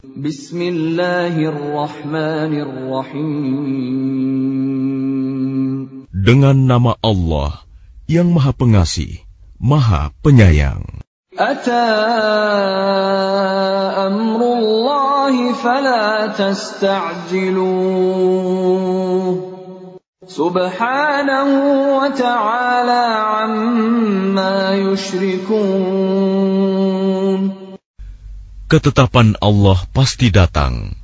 Bismillahirrahmanirrahim. Dengan nama Allah yang Maha Pengasih, Maha Penyayang. Ata amrullahi fala tasta'jiluh. Subhanahu wa ta'ala amma yushrikun Ketetapan Allah pasti datang.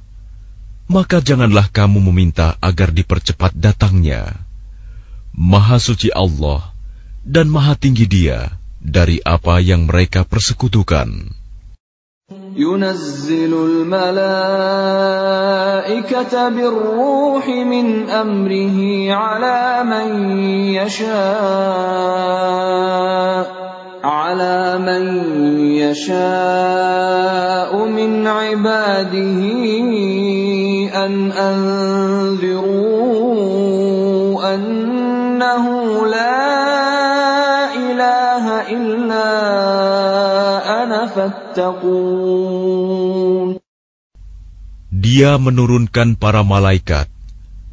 Maka janganlah kamu meminta agar dipercepat datangnya. Maha suci Allah dan maha tinggi dia dari apa yang mereka persekutukan. ينزل الملائكة بالروح من أمره على من يشاء على من يشاء من عباده أن أنذروا أنه لا إله إلا أنا فاتقون Dia menurunkan para malaikat,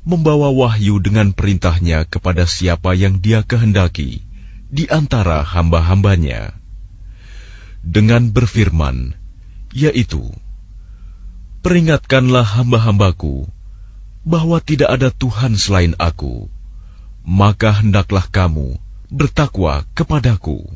membawa wahyu dengan perintahnya kepada siapa yang dia kehendaki di antara hamba-hambanya dengan berfirman, yaitu, Peringatkanlah hamba-hambaku bahwa tidak ada Tuhan selain aku, maka hendaklah kamu bertakwa kepadaku.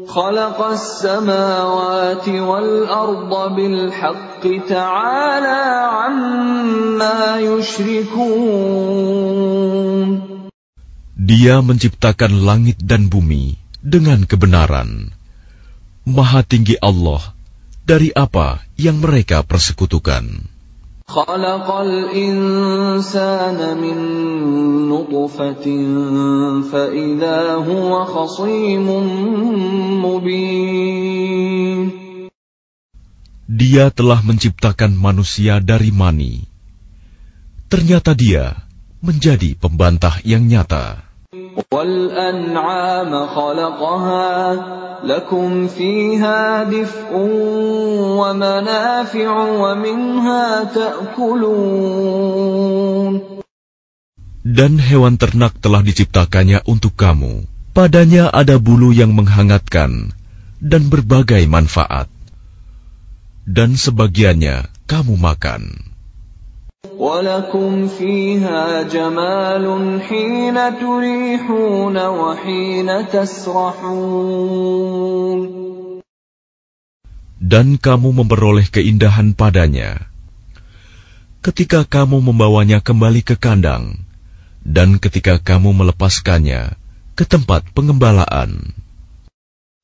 خلق السماوات والأرض بالحق تعالى عما يشركون Dia menciptakan langit dan bumi dengan kebenaran. Maha tinggi Allah dari apa yang mereka persekutukan. Dia telah menciptakan manusia dari mani. Ternyata dia menjadi pembantah yang nyata. والأنعام خلقها لكم فيها دفء ومنافع ومنها تأكلون Dan hewan ternak telah diciptakannya untuk kamu. Padanya ada bulu yang menghangatkan dan berbagai manfaat. Dan sebagiannya kamu makan. ولكم فيها جمال حين تريحون وحين تسرحون Dan kamu memperoleh keindahan padanya ketika kamu membawanya kembali ke kandang dan ketika kamu melepaskannya ke tempat pengembalaan.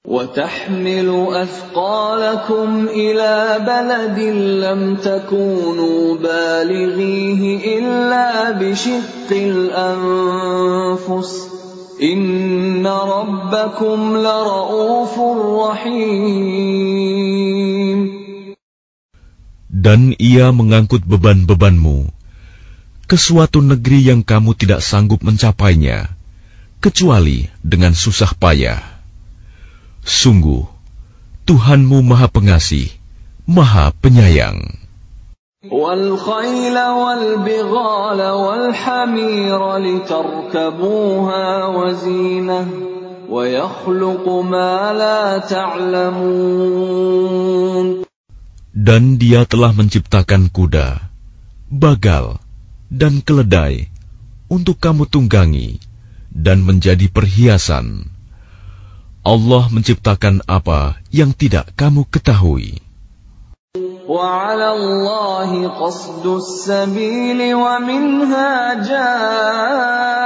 وتحمل أثقالكم إلى بلد لم تكونوا بالغيه إلا بشق الأنفس إن ربكم لرؤوف رحيم Dan ia mengangkut beban-bebanmu ke suatu negeri yang kamu tidak sanggup mencapainya, kecuali dengan susah payah. Sungguh, Tuhanmu Maha Pengasih, Maha Penyayang. والخيل والبغال والحمير لتركبوها وزينة ويخلق ما لا تعلمون Dan dia telah menciptakan kuda, bagal, dan keledai untuk kamu tunggangi dan menjadi perhiasan. Allah menciptakan apa yang tidak kamu ketahui. وعلى الله قصد السبيل ومنها جائر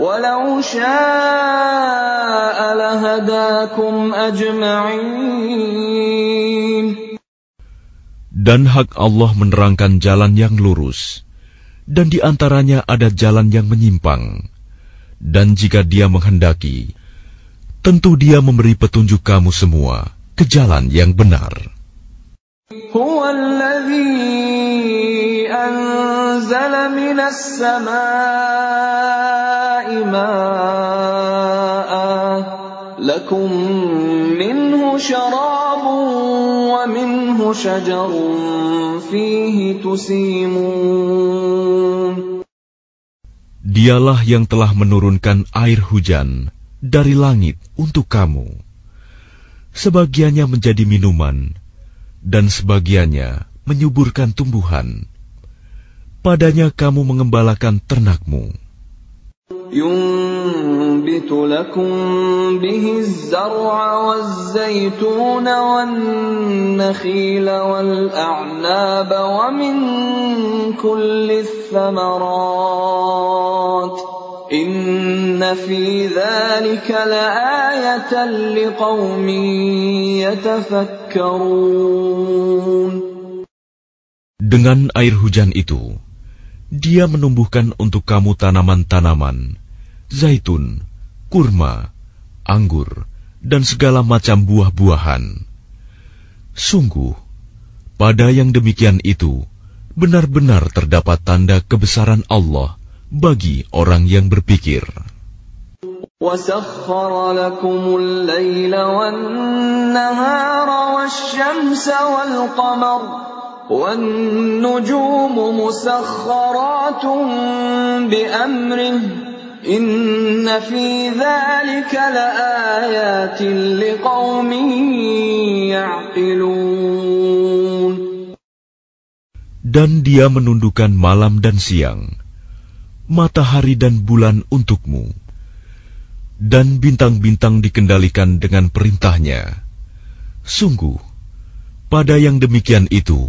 ولو شاء لهداكم أجمعين Dan hak Allah menerangkan jalan yang lurus, dan di antaranya ada jalan yang menyimpang. Dan jika dia menghendaki, tentu dia memberi petunjuk kamu semua ke jalan yang benar. هو الذي أنزل من السماء ماء لكم منه شراب ومنه شجر فيه تسيمون Dialah yang telah menurunkan air hujan dari langit untuk kamu. Sebagiannya menjadi minuman, dan sebagiannya menyuburkan tumbuhan. Padanya kamu mengembalakan ternakmu. ينبت لكم به الزرع والزيتون والنخيل والأعناب ومن كل الثمرات dengan air hujan itu, dia menumbuhkan untuk kamu tanaman-tanaman, zaitun, kurma, anggur, dan segala macam buah-buahan. Sungguh, pada yang demikian itu, benar-benar terdapat tanda kebesaran Allah – bagi orang yang berpikir. وسخر لكم الليل والنهار والشمس والقمر والنجوم مسخرات بأمره إن في ذلك لآيات لقوم يعقلون Dan dia menundukkan malam dan siang, matahari dan bulan untukmu, dan bintang-bintang dikendalikan dengan perintahnya. Sungguh, pada yang demikian itu,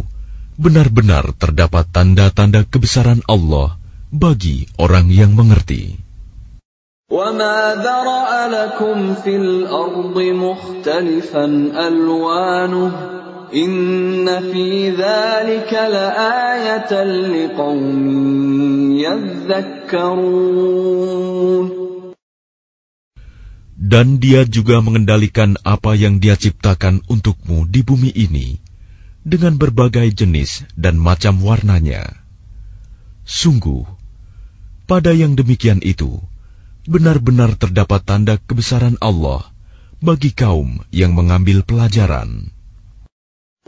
benar-benar terdapat tanda-tanda kebesaran Allah bagi orang yang mengerti. وما ذرأ لكم في الأرض مختلفا ألوانه dan dia juga mengendalikan apa yang dia ciptakan untukmu di bumi ini dengan berbagai jenis dan macam warnanya. Sungguh, pada yang demikian itu, benar-benar terdapat tanda kebesaran Allah bagi kaum yang mengambil pelajaran.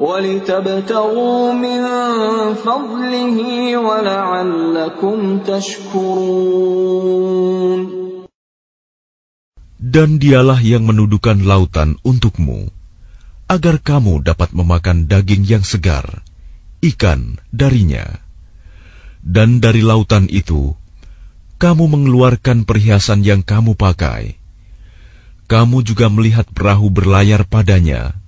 ولتبتغوا من فضله ولعلكم تشكرون Dan dialah yang menuduhkan lautan untukmu, agar kamu dapat memakan daging yang segar, ikan darinya. Dan dari lautan itu, kamu mengeluarkan perhiasan yang kamu pakai. Kamu juga melihat perahu berlayar padanya,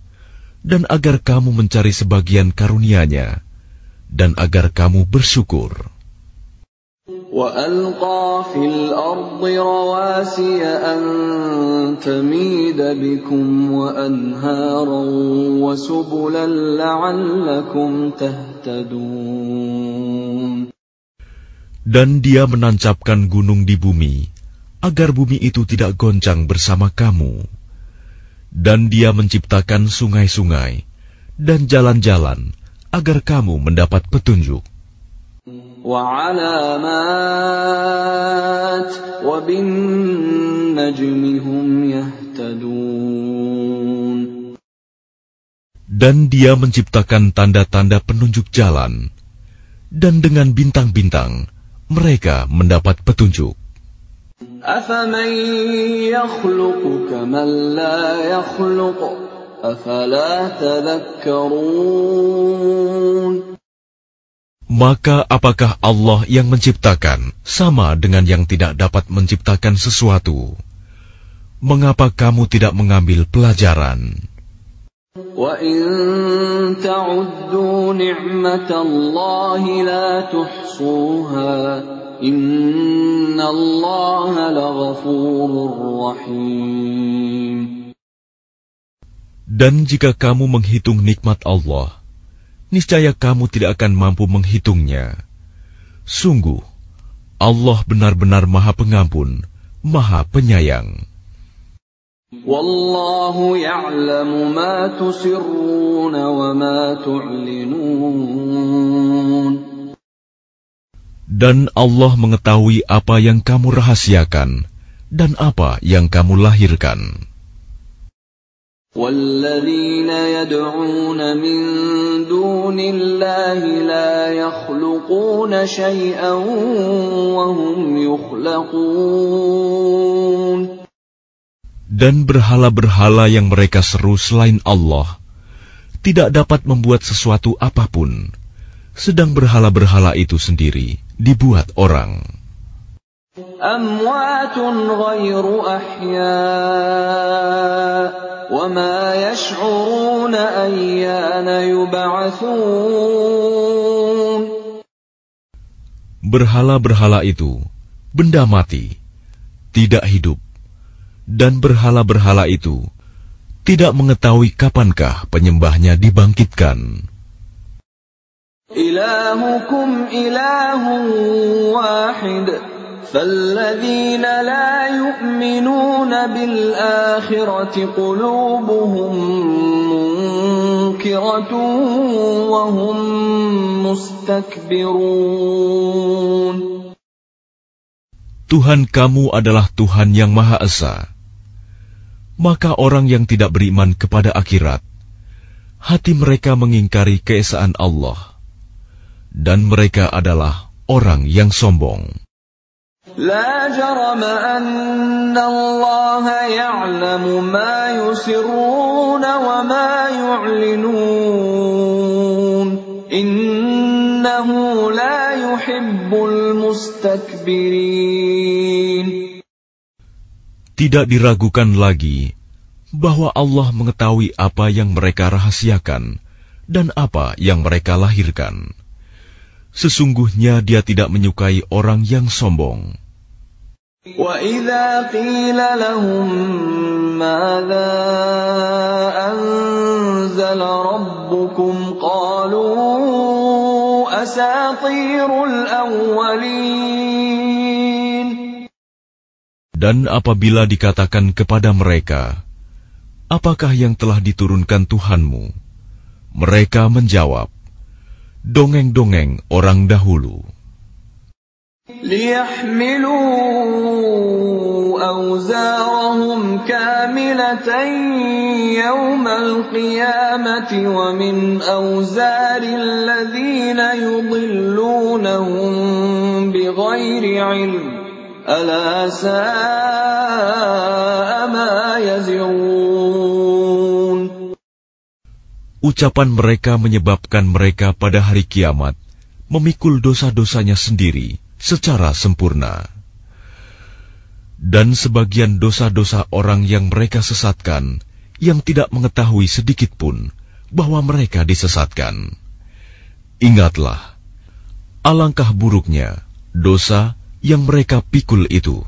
dan agar kamu mencari sebagian karunia-Nya, dan agar kamu bersyukur. وألقى في الأرض رواسي أن تميد بكم وأنهارا وسبلا لعلكم تهتدون Dan dia menancapkan gunung di bumi, agar bumi itu tidak goncang bersama kamu. dan Dia menciptakan sungai-sungai dan jalan-jalan agar kamu mendapat petunjuk. Dan dia menciptakan tanda-tanda penunjuk jalan, dan dengan bintang-bintang mereka mendapat petunjuk. أفمن يخلق كمن لا يخلق أفلا تذكرون Maka apakah Allah yang menciptakan sama dengan yang tidak dapat menciptakan sesuatu? Mengapa kamu tidak mengambil pelajaran? وَإِن تَعُدُّوا نِعْمَةَ اللَّهِ لَا تُحْصُوهَا dan jika kamu menghitung nikmat Allah, niscaya kamu tidak akan mampu menghitungnya. Sungguh, Allah benar-benar Maha Pengampun, Maha Penyayang. Wallahu ya'lamu ma tusirruna wa ma tu'linun. Dan Allah mengetahui apa yang kamu rahasiakan dan apa yang kamu lahirkan. والذين يدعون من دون الله لا يخلقون شيئا وهم يخلقون Dan berhala-berhala yang mereka seru selain Allah tidak dapat membuat sesuatu apapun, sedang berhala-berhala itu sendiri dibuat orang. أموات غير أحياء وما يشعرون أيان يبعثون Berhala-berhala itu benda mati, tidak hidup, dan berhala-berhala itu tidak mengetahui kapankah penyembahnya dibangkitkan. إلهكم إله واحد فالذين لا يؤمنون بالآخرة قلوبهم منكرة وهم مستكبرون Tuhan kamu adalah Tuhan yang Maha Esa. Maka orang yang tidak beriman kepada akhirat, hati mereka mengingkari keesaan Allah, dan mereka adalah orang yang sombong. لا جرم أن الله يعلم ما يسرون وما يعلنون إنه لا يحب المستكبرين Tidak diragukan lagi bahwa Allah mengetahui apa yang mereka rahasiakan dan apa yang mereka lahirkan. Sesungguhnya Dia tidak menyukai orang yang sombong. وإذا قيل لهم ماذا أنزل ربكم قالوا أساطير الأولين Dan apabila dikatakan kepada mereka, "Apakah yang telah diturunkan Tuhanmu?" Mereka menjawab, "Dongeng-dongeng orang dahulu." ليحملوا أوزارهم كاملة يوم القيامة ومن أوزار الذين يضلونهم بغير علم ألا ساء ما يزرون Ucapan mereka menyebabkan mereka pada hari kiamat memikul dosa-dosanya sendiri secara sempurna. Dan sebagian dosa-dosa orang yang mereka sesatkan, yang tidak mengetahui sedikit pun bahwa mereka disesatkan. Ingatlah, alangkah buruknya dosa yang mereka pikul itu.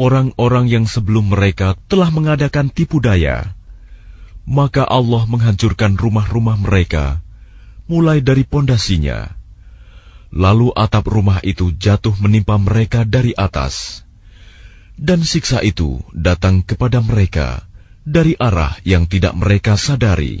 orang-orang yang sebelum mereka telah mengadakan tipu daya, maka Allah menghancurkan rumah-rumah mereka, mulai dari pondasinya. Lalu atap rumah itu jatuh menimpa mereka dari atas, dan siksa itu datang kepada mereka dari arah yang tidak mereka sadari.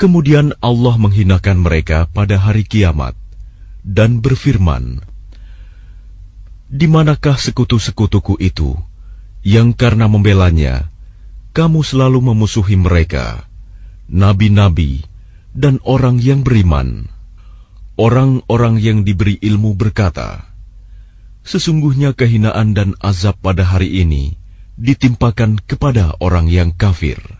Kemudian Allah menghinakan mereka pada hari kiamat dan berfirman, Di manakah sekutu-sekutuku itu yang karena membelanya kamu selalu memusuhi mereka, nabi-nabi dan orang yang beriman? Orang-orang yang diberi ilmu berkata, Sesungguhnya kehinaan dan azab pada hari ini ditimpakan kepada orang yang kafir.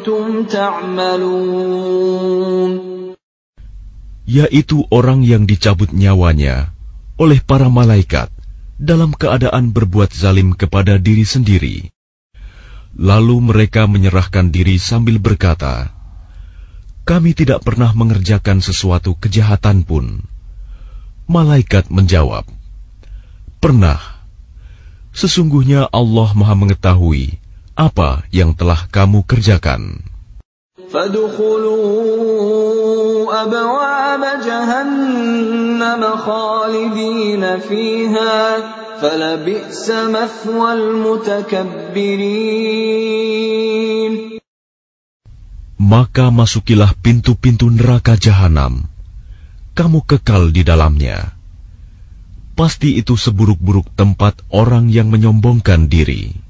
kuntum ta'malun yaitu orang yang dicabut nyawanya oleh para malaikat dalam keadaan berbuat zalim kepada diri sendiri. Lalu mereka menyerahkan diri sambil berkata, "Kami tidak pernah mengerjakan sesuatu kejahatan pun." Malaikat menjawab, "Pernah. Sesungguhnya Allah Maha Mengetahui." apa yang telah kamu kerjakan. Maka masukilah pintu-pintu neraka jahanam. Kamu kekal di dalamnya. Pasti itu seburuk-buruk tempat orang yang menyombongkan diri.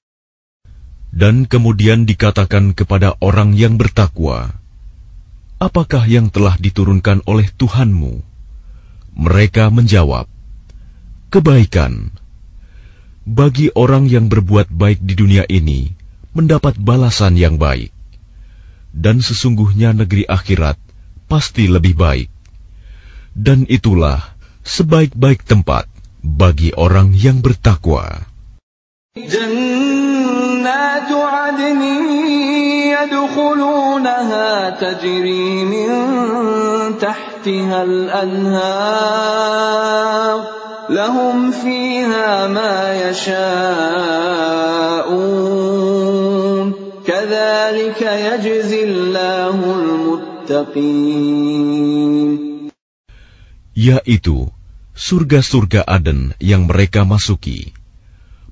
dan kemudian dikatakan kepada orang yang bertakwa, "Apakah yang telah diturunkan oleh Tuhanmu?" Mereka menjawab, "Kebaikan." Bagi orang yang berbuat baik di dunia ini, mendapat balasan yang baik, dan sesungguhnya negeri akhirat pasti lebih baik, dan itulah sebaik-baik tempat bagi orang yang bertakwa. Jangan يدخلونها تجري من تحتها الأنهار لهم فيها ما يشاءون كذلك يجزي الله المتقين yaitu surga-surga Aden yang mereka masuki.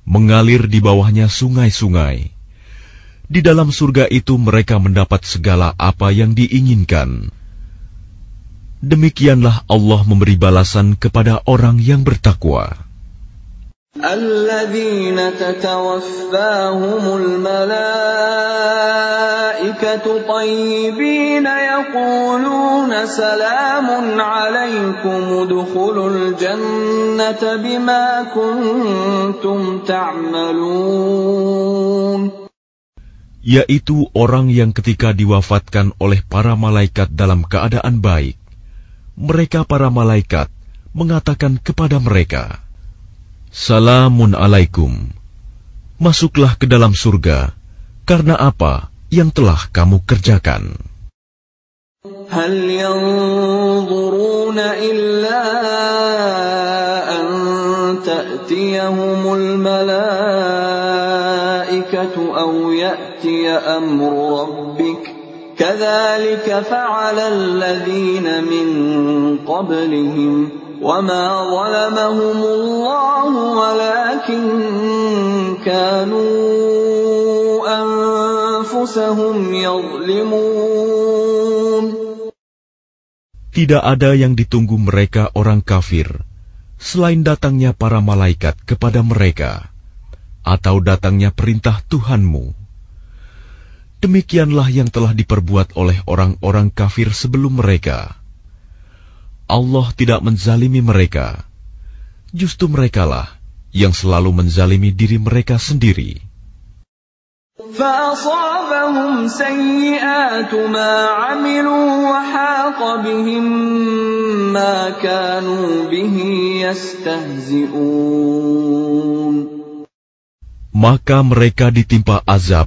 Mengalir di bawahnya sungai-sungai. Di dalam surga itu mereka mendapat segala apa yang diinginkan. Demikianlah Allah memberi balasan kepada orang yang bertakwa. الذين تتوفاهم الملائكة طيبين يقولون سلام عليكم ادخلوا الجنة بما كنتم تعملون Yaitu orang yang ketika diwafatkan oleh para malaikat dalam keadaan baik, mereka para malaikat mengatakan kepada mereka, Salamun alaikum. Masuklah ke dalam surga karena apa yang telah kamu kerjakan. هل ينظرون إلا أن تأتيهم الملائكة أو يأتي أمر ربك كذلك فعل الذين من قبلهم وما ظلمهم الله ولكن كانوا أنفسهم يظلمون Tidak ada yang ditunggu mereka orang kafir selain datangnya para malaikat kepada mereka atau datangnya perintah Tuhanmu. Demikianlah yang telah diperbuat oleh orang-orang kafir sebelum mereka. Allah tidak menzalimi mereka. Justru merekalah yang selalu menzalimi diri mereka sendiri. فأصابهم سيئات ما عملوا وحاق بهم ما كانوا به يستهزئون Maka mereka ditimpa azab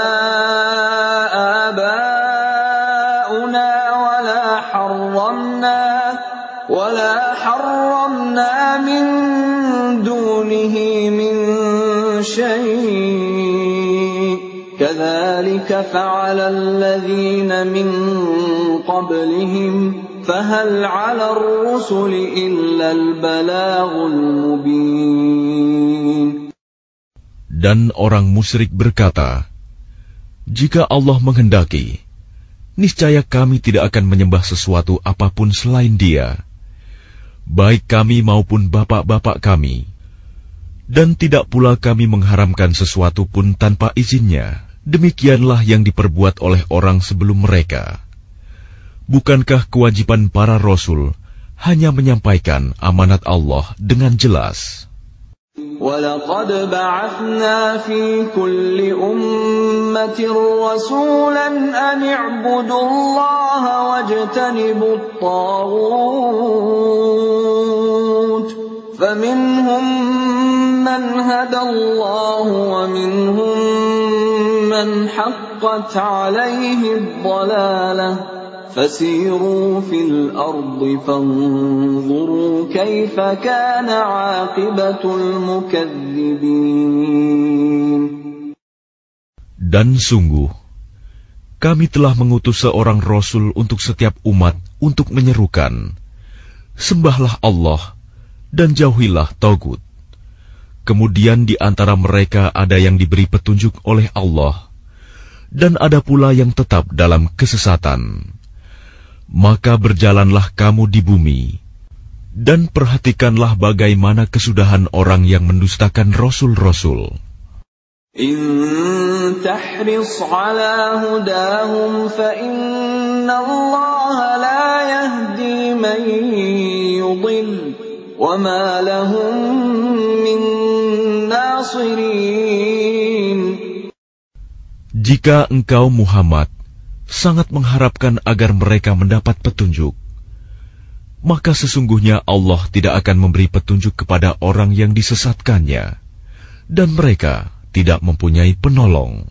شيء كذلك فعل الذين من قبلهم فهل على الرسل إلا البلاغ المبين Dan orang musyrik berkata, Jika Allah menghendaki, niscaya kami tidak akan menyembah sesuatu apapun selain dia, baik kami maupun bapak-bapak kami, dan tidak pula kami mengharamkan sesuatu pun tanpa izinnya. Demikianlah yang diperbuat oleh orang sebelum mereka. Bukankah kewajiban para rasul hanya menyampaikan amanat Allah dengan jelas? ولقد بعثنا في كل أمة رسولا أن اعبدوا الله واجتنبوا الطاغوت dan sungguh kami telah mengutus seorang rasul untuk setiap umat untuk menyerukan. Sembahlah Allah dan jauhilah Togut. Kemudian di antara mereka ada yang diberi petunjuk oleh Allah, dan ada pula yang tetap dalam kesesatan. Maka berjalanlah kamu di bumi, dan perhatikanlah bagaimana kesudahan orang yang mendustakan rasul-rasul. In ala fa inna Allah la. وما لهم من ناصرين Jika engkau Muhammad sangat mengharapkan agar mereka mendapat petunjuk, maka sesungguhnya Allah tidak akan memberi petunjuk kepada orang yang disesatkannya, dan mereka tidak mempunyai penolong.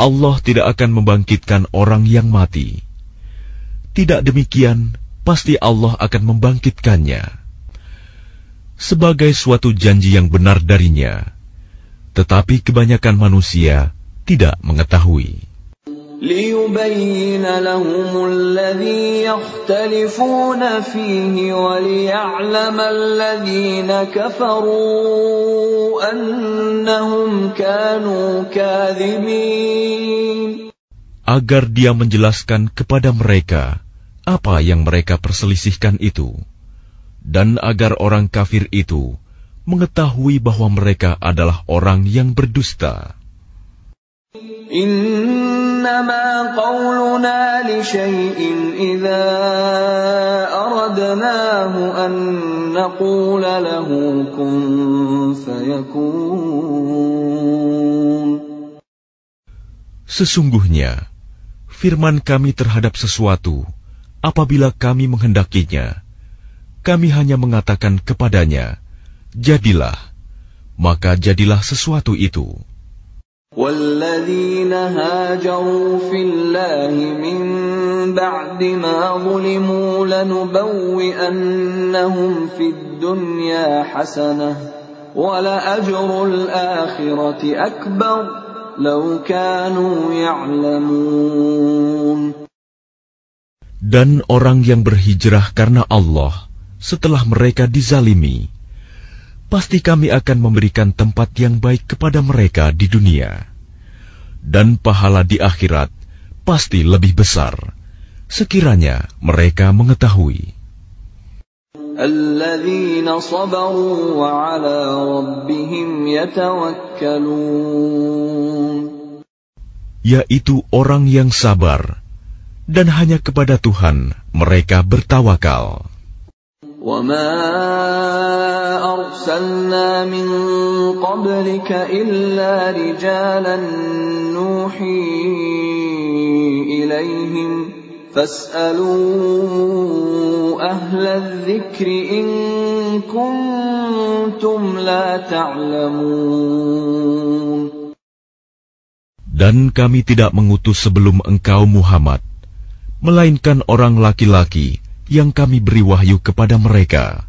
Allah tidak akan membangkitkan orang yang mati. Tidak demikian, pasti Allah akan membangkitkannya sebagai suatu janji yang benar darinya. Tetapi kebanyakan manusia tidak mengetahui. ليبين لهم الذي يختلفون فيه وليعلم الذين كفروا أنهم كانوا كاذبين Agar dia menjelaskan kepada mereka apa yang mereka perselisihkan itu, dan agar orang kafir itu mengetahui bahwa mereka adalah orang yang berdusta. Sesungguhnya, firman kami terhadap sesuatu, apabila kami menghendakinya, kami hanya mengatakan kepadanya, jadilah, maka jadilah sesuatu itu. والذين هاجروا في الله من بعد ما ظلموا لنبوئنهم في الدنيا حسنة ولأجر الآخرة أكبر لو كانوا يعلمون Dan orang yang berhijrah karena Allah setelah mereka dizalimi, pasti kami akan memberikan tempat yang baik kepada mereka di dunia. Dan pahala di akhirat pasti lebih besar, sekiranya mereka mengetahui. Yaitu orang yang sabar, dan hanya kepada Tuhan mereka bertawakal. وما أرسلنا من قبلك إلا رجالا نوحي إليهم فاسألوا أهل الذكر إن كنتم لا تعلمون Dan kami tidak mengutus sebelum engkau Muhammad, melainkan orang laki-laki yang kami beri wahyu kepada mereka.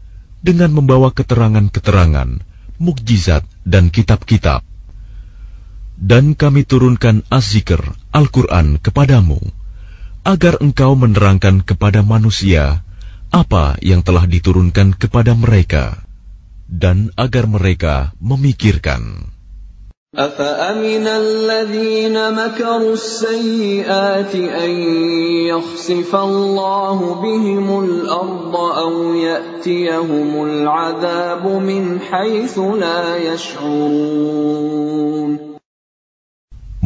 dengan membawa keterangan-keterangan, mukjizat, dan kitab-kitab. Dan kami turunkan Az-Zikr, Al-Quran kepadamu, agar engkau menerangkan kepada manusia apa yang telah diturunkan kepada mereka, dan agar mereka memikirkan. أفأمن الذين مكروا السيئات أن يخسف الله بهم الأرض أو يأتيهم العذاب من حيث لا يشعرون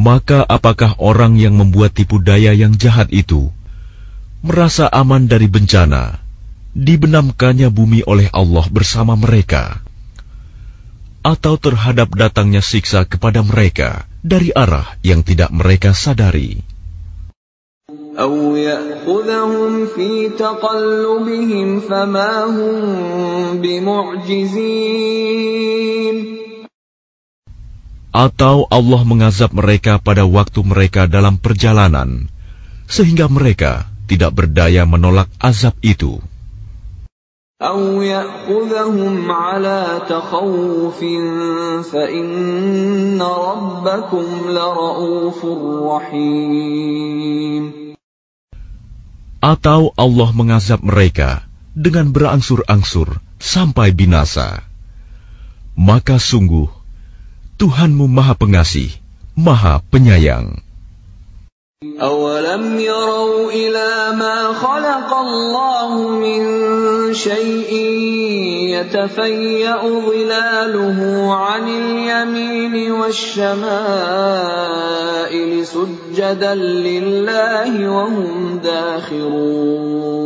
Maka apakah orang yang membuat tipu daya yang jahat itu merasa aman dari bencana, dibenamkannya bumi oleh Allah bersama mereka? atau terhadap datangnya siksa kepada mereka dari arah yang tidak mereka sadari. Atau Allah mengazab mereka pada waktu mereka dalam perjalanan, sehingga mereka tidak berdaya menolak azab itu. أو يأخذهم على تخوف فإن ربكم لرؤوف رحيم Atau Allah mengazab mereka dengan berangsur-angsur sampai binasa. Maka sungguh, Tuhanmu Maha Pengasih, Maha Penyayang. أولم يروا إلى ما خلق الله من شيء يتفيأ ظلاله عن اليمين والشمائل سجدا لله وهم داخرون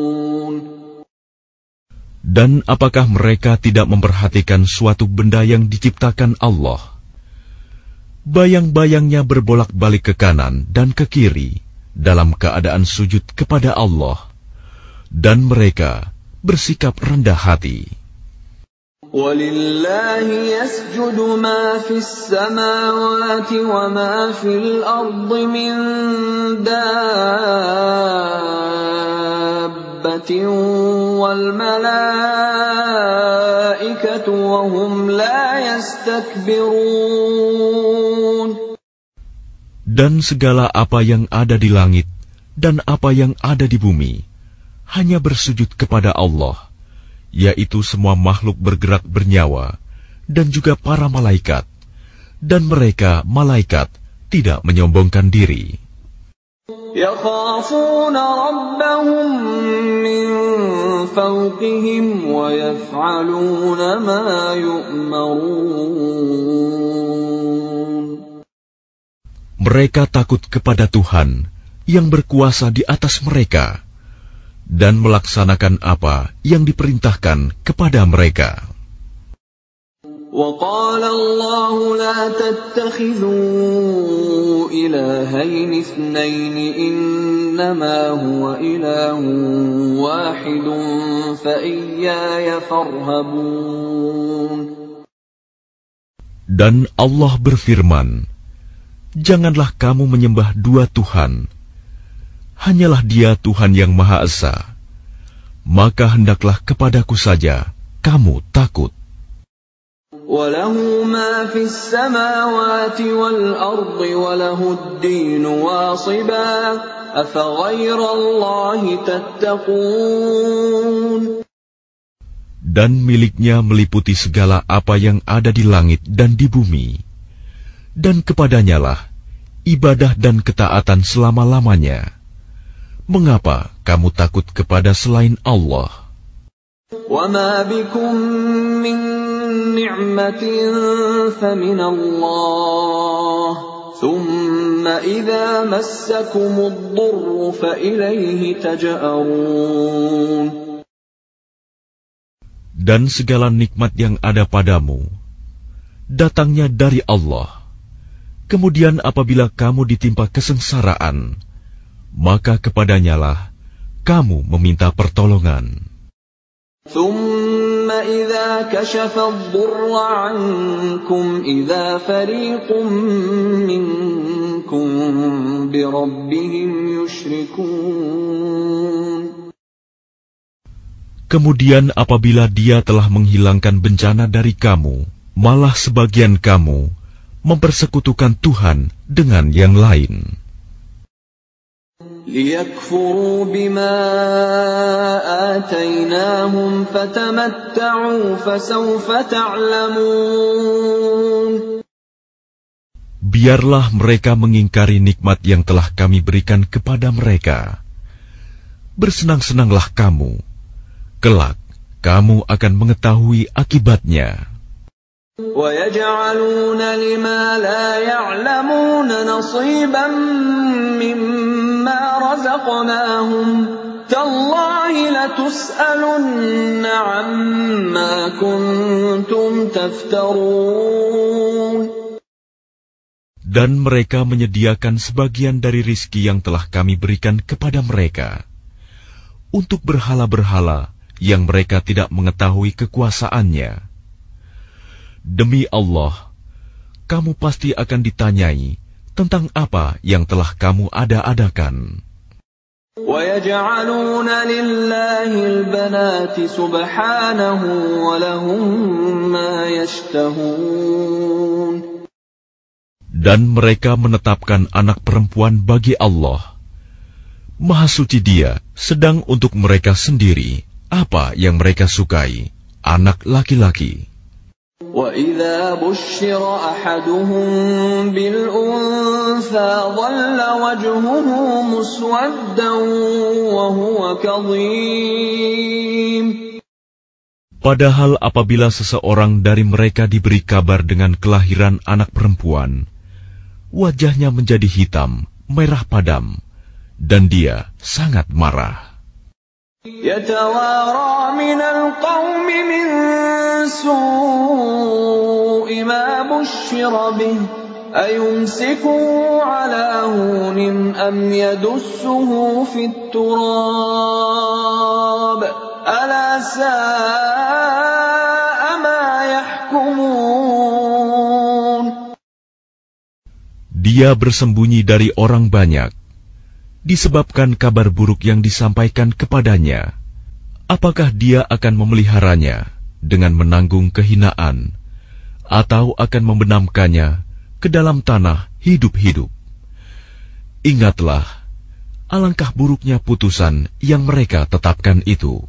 Dan apakah mereka tidak memperhatikan suatu benda yang diciptakan Allah? bayang-bayangnya berbolak-balik ke kanan dan ke kiri dalam keadaan sujud kepada Allah, dan mereka bersikap rendah hati. ولله يسجد ما في السماوات وما في الأرض من دابة والملائكة وهم لا يستكبرون Dan segala apa yang ada di langit dan apa yang ada di bumi hanya bersujud kepada Allah, yaitu semua makhluk bergerak bernyawa dan juga para malaikat, dan mereka malaikat tidak menyombongkan diri. يخافون ربهم من فوقهم ويفعلون ما يؤمرون Mereka takut kepada Tuhan yang berkuasa di atas mereka dan melaksanakan apa yang diperintahkan kepada mereka. وقال الله لا تتخذوا إلهين اثنين إنما هو إله واحد فإياي فارهبون Dan Allah berfirman, Janganlah kamu menyembah dua Tuhan. Hanyalah dia Tuhan yang Maha Esa. Maka hendaklah kepadaku saja kamu takut. وله ما في السماوات والأرض وله الدين واصبا أفغير الله تتقون Dan miliknya meliputi segala apa yang ada di langit dan di bumi. Dan kepadanyalah ibadah dan ketaatan selama-lamanya. Mengapa kamu takut kepada selain Allah? وما بكم من نعمة فمن الله ثم إذا مسكم الضر فإليه تجأرون Dan segala nikmat yang ada padamu, datangnya dari Allah. Kemudian apabila kamu ditimpa kesengsaraan, maka kepadanyalah kamu meminta pertolongan. ثم إذا كشف الضر عنكم إذا فريق منكم بربهم يشركون Kemudian apabila dia telah menghilangkan bencana dari kamu, malah sebagian kamu mempersekutukan Tuhan dengan yang lain. ليكفروا بما آتيناهم فتمتعوا فسوف تعلمون Biarlah mereka mengingkari nikmat yang telah kami berikan kepada mereka. Bersenang-senanglah kamu. Kelak, kamu akan mengetahui akibatnya. ويجعلون لما لا يعلمون نصيبا مما رزقناهم تالله لتسألن عما كنتم تفترون Dan mereka menyediakan sebagian dari rizki yang telah kami berikan kepada mereka untuk berhala-berhala yang mereka tidak mengetahui kekuasaannya. Demi Allah, kamu pasti akan ditanyai tentang apa yang telah kamu ada-adakan. ويجعلون لله البنات سبحانه ولهم ما يشتهون Dan mereka menetapkan anak perempuan bagi Allah. Maha suci dia, sedang untuk mereka sendiri, apa yang mereka sukai, anak laki-laki. وإذا بشر أحدهم بالأنثى ظل وجهه مسودا وهو كظيم Padahal apabila seseorang dari mereka diberi kabar dengan kelahiran anak perempuan, wajahnya menjadi hitam, merah padam, dan dia sangat marah. يتوارى من القوم من سوء ما بشر به أيمسكه على هون أم يدسه في التراب ألا ساء ما يحكمون Dia bersembunyi dari orang banyak, disebabkan kabar buruk yang disampaikan kepadanya. Apakah dia akan memeliharanya dengan menanggung kehinaan, atau akan membenamkannya ke dalam tanah hidup-hidup? Ingatlah, alangkah buruknya putusan yang mereka tetapkan itu.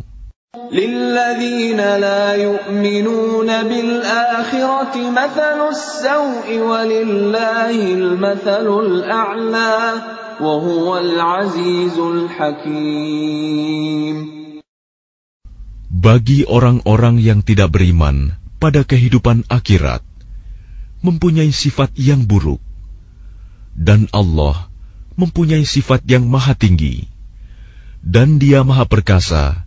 للذين لا يؤمنون بالآخرة مثل السوء ولله المثل الأعلى وهو العزيز الحكيم Bagi orang-orang yang tidak beriman pada kehidupan akhirat, mempunyai sifat yang buruk, Dan Allah mempunyai sifat yang maha tinggi, dan Dia maha perkasa,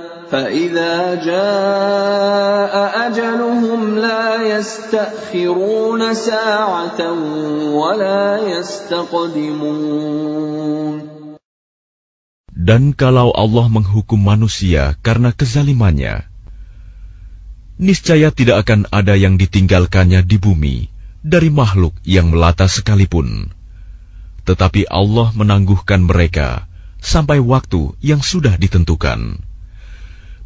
فإذا جاء أجلهم لا يستأخرون ساعة ولا يستقدمون Dan kalau Allah menghukum manusia karena kezalimannya, niscaya tidak akan ada yang ditinggalkannya di bumi dari makhluk yang melata sekalipun. Tetapi Allah menangguhkan mereka sampai waktu yang sudah ditentukan.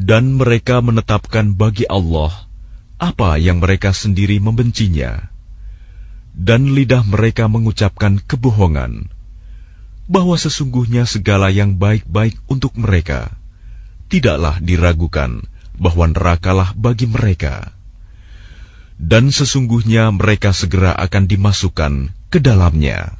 dan mereka menetapkan bagi Allah apa yang mereka sendiri membencinya, dan lidah mereka mengucapkan kebohongan bahwa sesungguhnya segala yang baik-baik untuk mereka tidaklah diragukan bahwa nerakalah bagi mereka, dan sesungguhnya mereka segera akan dimasukkan ke dalamnya.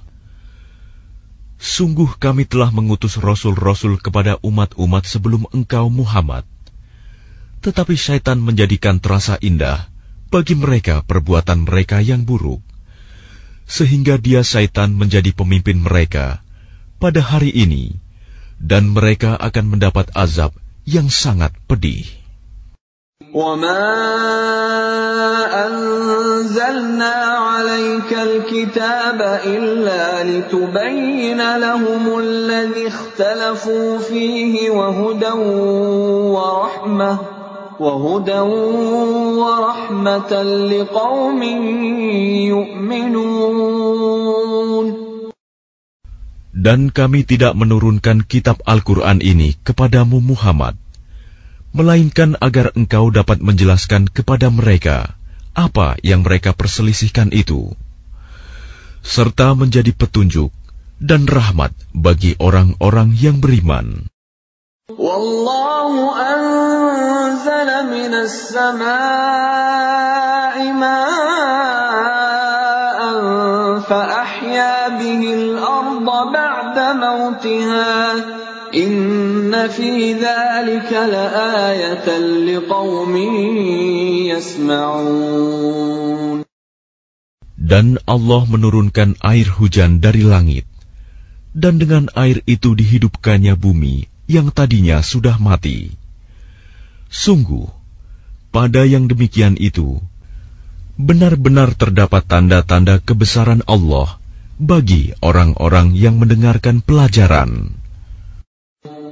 Sungguh kami telah mengutus rasul-rasul kepada umat-umat sebelum engkau Muhammad. Tetapi syaitan menjadikan terasa indah bagi mereka perbuatan mereka yang buruk. Sehingga dia syaitan menjadi pemimpin mereka pada hari ini, dan mereka akan mendapat azab yang sangat pedih. وما أنزلنا عليك الكتاب إلا لتبين لهم الذي اختلفوا فيه وهدى ورحمة وهدى ورحمة لقوم يؤمنون Dan kami tidak menurunkan kitab Al-Quran ini kepadamu Muhammad, melainkan agar engkau dapat menjelaskan kepada mereka apa yang mereka perselisihkan itu, serta menjadi petunjuk dan rahmat bagi orang-orang yang beriman. Wallahu anzala minas samai ma'an fa ahya bihi al-ardha ba'da mautiha Dan Allah menurunkan air hujan dari langit, dan dengan air itu dihidupkannya bumi yang tadinya sudah mati. Sungguh, pada yang demikian itu, benar-benar terdapat tanda-tanda kebesaran Allah bagi orang-orang yang mendengarkan pelajaran.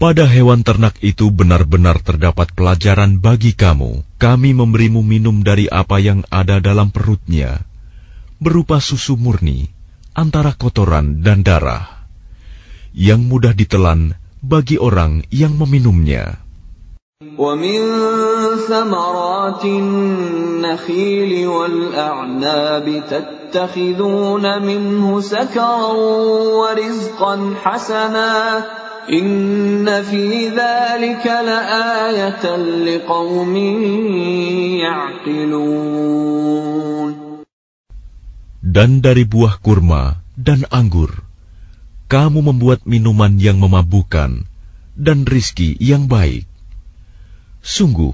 pada hewan ternak itu benar-benar terdapat pelajaran bagi kamu. Kami memberimu minum dari apa yang ada dalam perutnya, berupa susu murni, antara kotoran dan darah, yang mudah ditelan bagi orang yang meminumnya. ومن ثمرات النخيل والأعناب تتخذون منه سكرا ورزقا حسنا dan dari buah kurma dan anggur, kamu membuat minuman yang memabukkan dan rizki yang baik. Sungguh,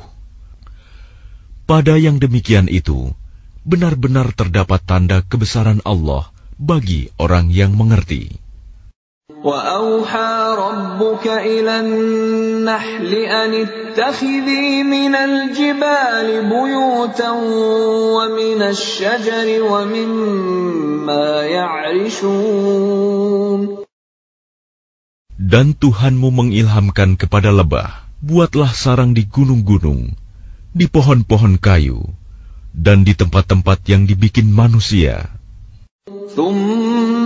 pada yang demikian itu, benar-benar terdapat tanda kebesaran Allah bagi orang yang mengerti. Wa ربك إلى النحل أن اتخذي من الجبال بيوتا ومن الشجر ومما يعرشون Dan Tuhanmu mengilhamkan kepada lebah buatlah sarang di gunung-gunung, di pohon-pohon kayu, dan di tempat-tempat yang dibikin manusia.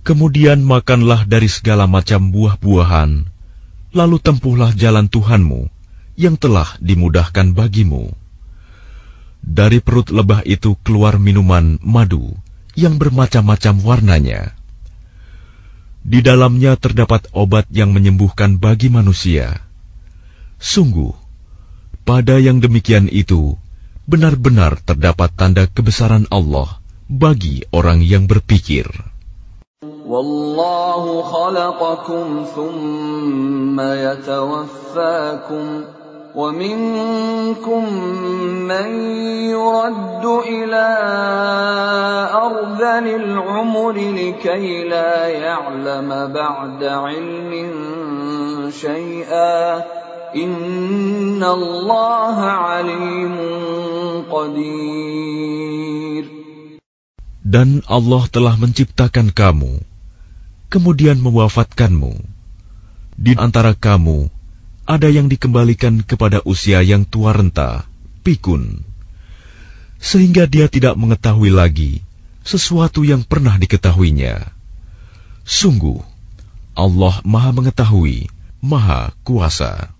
Kemudian makanlah dari segala macam buah-buahan, lalu tempuhlah jalan Tuhanmu yang telah dimudahkan bagimu. Dari perut lebah itu keluar minuman madu yang bermacam-macam warnanya. Di dalamnya terdapat obat yang menyembuhkan bagi manusia Sungguh, pada yang demikian itu benar-benar terdapat tanda kebesaran Allah bagi orang yang berpikir. Wallahu khalaqakum thumma yatawaffakum wa minkum man yuraddu ila ardhanil umri likay la ya'lama ba'da ilmin syai'a dan Allah telah menciptakan kamu, kemudian mewafatkanmu. Di antara kamu, ada yang dikembalikan kepada usia yang tua renta, pikun, sehingga dia tidak mengetahui lagi sesuatu yang pernah diketahuinya. Sungguh, Allah Maha Mengetahui, Maha Kuasa.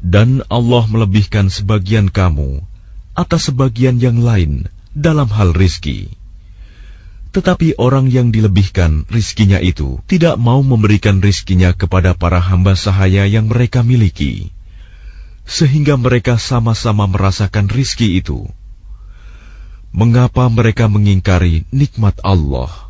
Dan Allah melebihkan sebagian kamu atas sebagian yang lain dalam hal rizki. Tetapi orang yang dilebihkan rizkinya itu tidak mau memberikan rizkinya kepada para hamba sahaya yang mereka miliki, sehingga mereka sama-sama merasakan rizki itu. Mengapa mereka mengingkari nikmat Allah?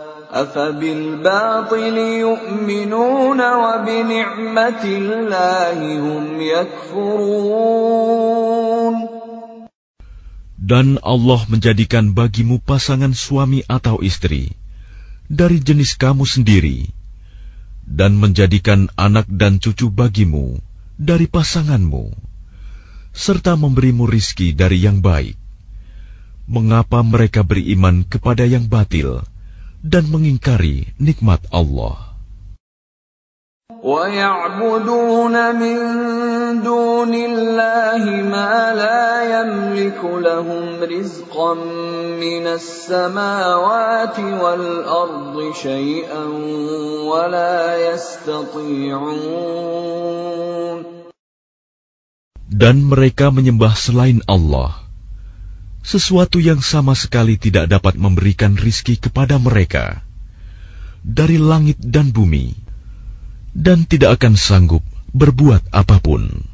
أفبالباطل يؤمنون وبنعمة الله هم يكفرون Dan Allah menjadikan bagimu pasangan suami atau istri dari jenis kamu sendiri, dan menjadikan anak dan cucu bagimu dari pasanganmu, serta memberimu rizki dari yang baik. Mengapa mereka beriman kepada yang batil? dan mengingkari nikmat Allah. ويعبدون من دون الله ما لا يملك لهم رزقا من السماوات والارض شيئا ولا يستطيعون Dan mereka menyembah selain Allah, sesuatu yang sama sekali tidak dapat memberikan rizki kepada mereka dari langit dan bumi dan tidak akan sanggup berbuat apapun.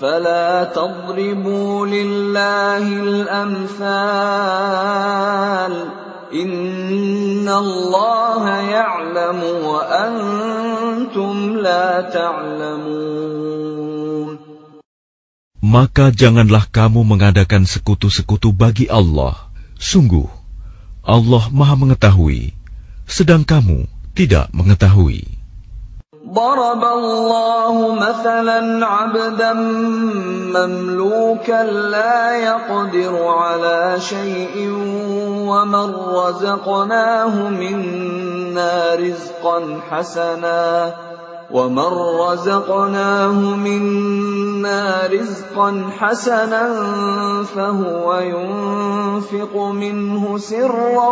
فلا تضربوا لله الأمثال إن الله يعلم وأنتم لا تعلمون Maka janganlah kamu mengadakan sekutu-sekutu bagi Allah. Sungguh, Allah maha mengetahui, sedang kamu tidak mengetahui. ضرب الله مثلا عبدا مملوكا لا يقدر على شيء ومن رزقناه منا رزقا حسنا ومن رزقناه منا رزقا حسنا فهو ينفق منه سرا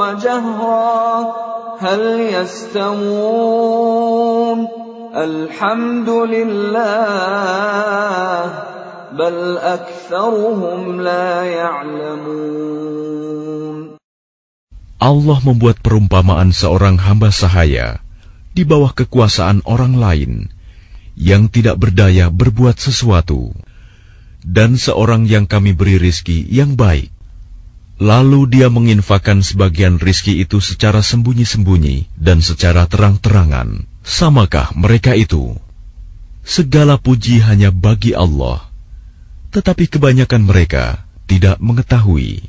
وجهرا هل يستوون؟ الحمد لله بل أكثرهم لا يعلمون. Allah membuat perumpamaan seorang hamba sahaya. Di bawah kekuasaan orang lain yang tidak berdaya berbuat sesuatu, dan seorang yang kami beri rizki yang baik. Lalu dia menginfakkan sebagian rizki itu secara sembunyi-sembunyi dan secara terang-terangan. Samakah mereka itu? Segala puji hanya bagi Allah, tetapi kebanyakan mereka tidak mengetahui.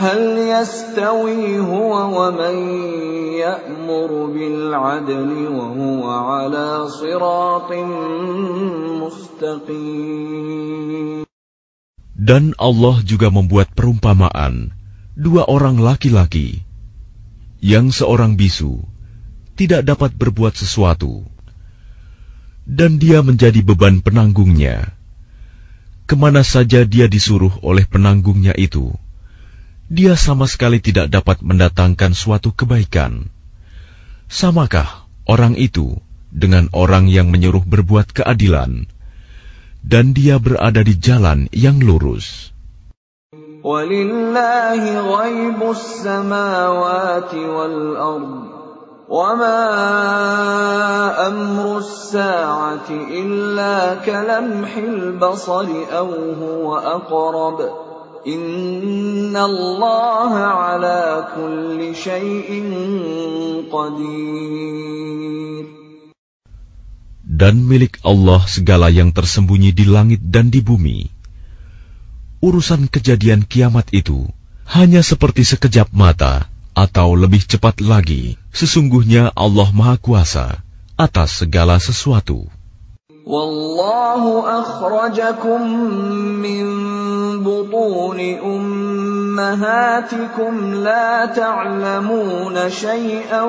هل يستوي هو ومن يأمر بالعدل وهو على صراط مستقيم Dan Allah juga membuat perumpamaan dua orang laki-laki yang seorang bisu tidak dapat berbuat sesuatu dan dia menjadi beban penanggungnya. Kemana saja dia disuruh oleh penanggungnya itu, dia sama sekali tidak dapat mendatangkan suatu kebaikan. Samakah orang itu dengan orang yang menyuruh berbuat keadilan, dan dia berada di jalan yang lurus? ولله غيب السماوات والأرض وما أمر الساعة إلا كلمح البصر أو هو أقرب Innallaha ala kulli shay’in qadir. Dan milik Allah segala yang tersembunyi di langit dan di bumi. Urusan kejadian kiamat itu hanya seperti sekejap mata atau lebih cepat lagi. Sesungguhnya Allah Maha Kuasa atas segala sesuatu. والله أخرجكم من بطون أمهاتكم لا تعلمون شيئا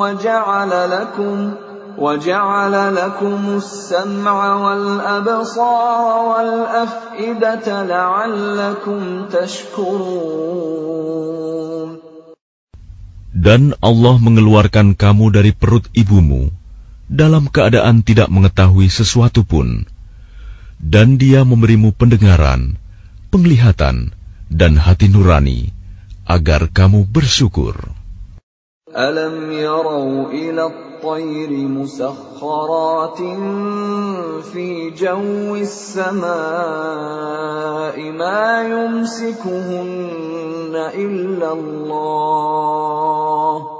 وجعل لكم وجعل لكم السمع والأبصار والأفئدة لعلكم تشكرون Dan Allah mengeluarkan kamu dari perut ibumu dalam keadaan tidak mengetahui sesuatu pun, dan Dia memberimu pendengaran, penglihatan, dan hati nurani agar kamu bersyukur. ألم يروا إلى الطير مسخرات في جو السماء ما يمسكهن إلا الله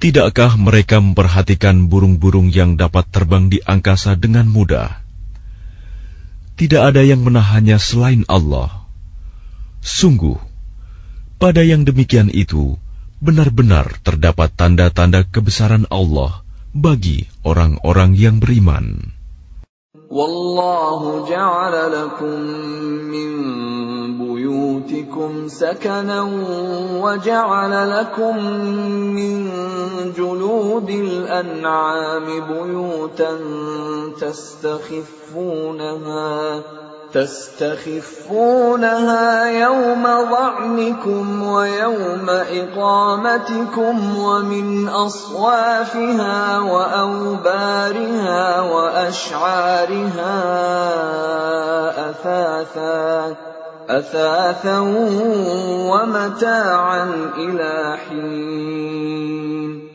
Tidakkah mereka memperhatikan burung-burung yang dapat terbang di angkasa dengan mudah? Tidak ada yang menahannya selain Allah. Sungguh, pada yang demikian itu benar-benar terdapat tanda-tanda kebesaran Allah bagi orang-orang yang beriman. والله جعل لكم من بيوتكم سكنا وجعل لكم من جلود الأنعام بيوتا تستخفونها تستخفونها يوم ظعنكم ويوم إقامتكم ومن أصوافها وأوبارها وأشعارها أثاثا أثاثا ومتاعا إلى حين.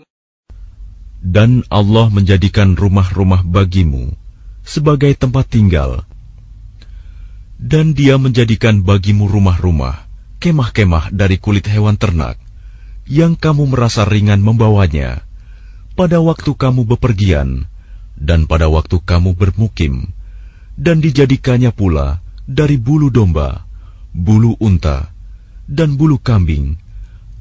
Dan Allah menjadikan rumah-rumah bagimu sebagai tempat tinggal dan dia menjadikan bagimu rumah-rumah, kemah-kemah dari kulit hewan ternak, yang kamu merasa ringan membawanya, pada waktu kamu bepergian, dan pada waktu kamu bermukim, dan dijadikannya pula dari bulu domba, bulu unta, dan bulu kambing,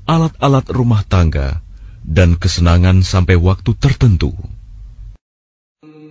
alat-alat rumah tangga, dan kesenangan sampai waktu tertentu.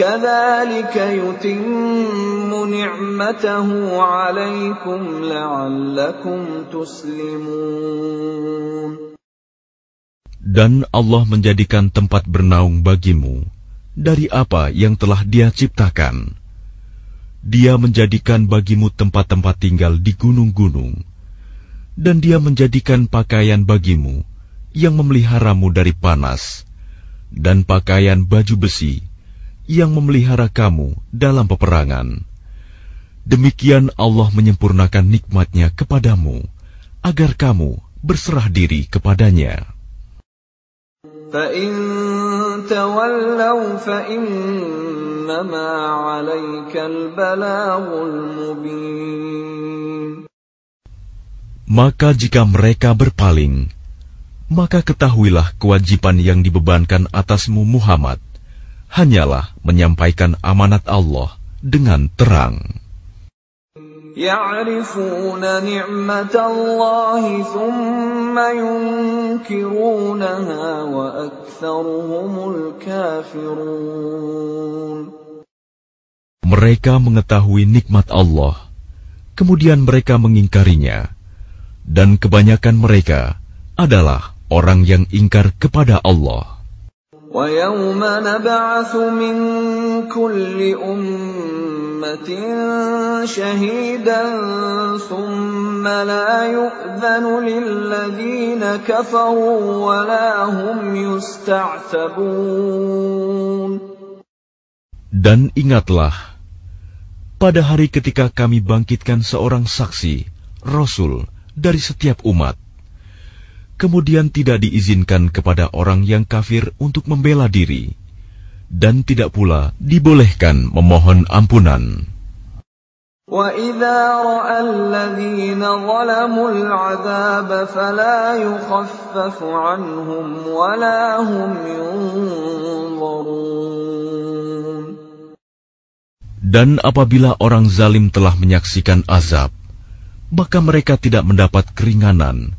كذلك يتم نعمته عليكم لعلكم تسلمون Dan Allah menjadikan tempat bernaung bagimu dari apa yang telah Dia ciptakan. Dia menjadikan bagimu tempat-tempat tinggal di gunung-gunung, dan Dia menjadikan pakaian bagimu yang memeliharamu dari panas, dan pakaian baju besi yang memelihara kamu dalam peperangan. Demikian Allah menyempurnakan nikmatnya kepadamu, agar kamu berserah diri kepadanya. Maka jika mereka berpaling, maka ketahuilah kewajiban yang dibebankan atasmu Muhammad – hanyalah menyampaikan amanat Allah dengan terang. Mereka mengetahui nikmat Allah, kemudian mereka mengingkarinya, dan kebanyakan mereka adalah orang yang ingkar kepada Allah. ويوم نبعث من كل أمة شهيدا ثم لا يؤذن للذين كفروا ولا هم يستعتبون Dan ingatlah, pada hari ketika kami bangkitkan seorang saksi, Rasul, dari setiap umat, kemudian tidak diizinkan kepada orang yang kafir untuk membela diri, dan tidak pula dibolehkan memohon ampunan. وَإِذَا رَأَى الَّذِينَ ظَلَمُوا الْعَذَابَ فَلَا يُخَفَّفُ عَنْهُمْ وَلَا هُمْ يُنظَرُونَ Dan apabila orang zalim telah menyaksikan azab, maka mereka tidak mendapat keringanan,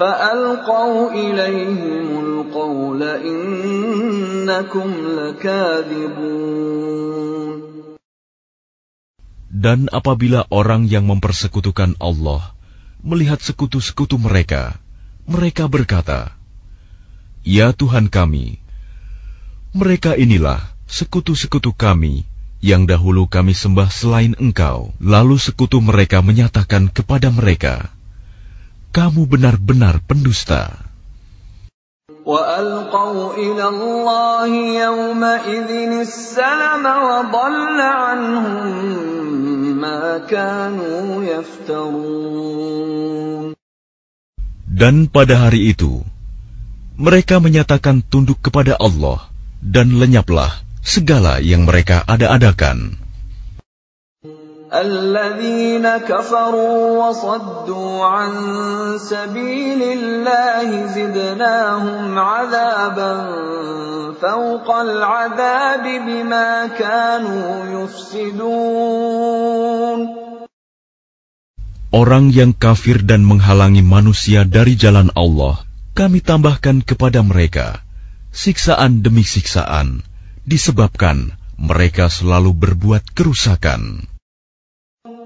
فألقوا إليهم القول إنكم لكاذبون Dan apabila orang yang mempersekutukan Allah melihat sekutu-sekutu mereka, mereka berkata, Ya Tuhan kami, mereka inilah sekutu-sekutu kami yang dahulu kami sembah selain Engkau. Lalu sekutu mereka menyatakan kepada mereka, Kamu benar-benar pendusta. وألقوا إلى الله يومئذ السلم وضل عنهم ما كانوا يفترون Dan pada hari itu, mereka menyatakan tunduk kepada Allah dan lenyaplah segala yang mereka ada-adakan. الذين كفروا وصدوا عن سبيل الله زدناهم عذابا فوق العذاب بما كانوا يفسدون Orang yang kafir dan menghalangi manusia dari jalan Allah, kami tambahkan kepada mereka siksaan demi siksaan, disebabkan mereka selalu berbuat kerusakan.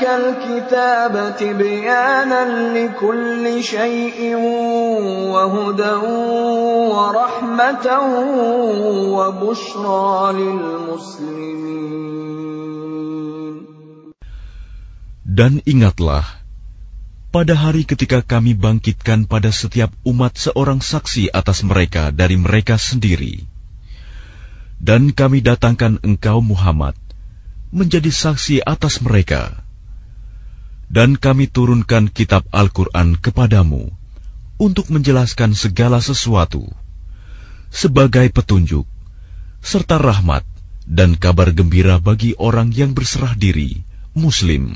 عليك الكتاب تبيانا لكل شيء وهدى ورحمة وبشرى للمسلمين Dan ingatlah, pada hari ketika kami bangkitkan pada setiap umat seorang saksi atas mereka dari mereka sendiri. Dan kami datangkan engkau Muhammad menjadi saksi atas mereka. Dan kami turunkan kitab Al-Quran kepadamu untuk menjelaskan segala sesuatu sebagai petunjuk, serta rahmat dan kabar gembira bagi orang yang berserah diri, Muslim.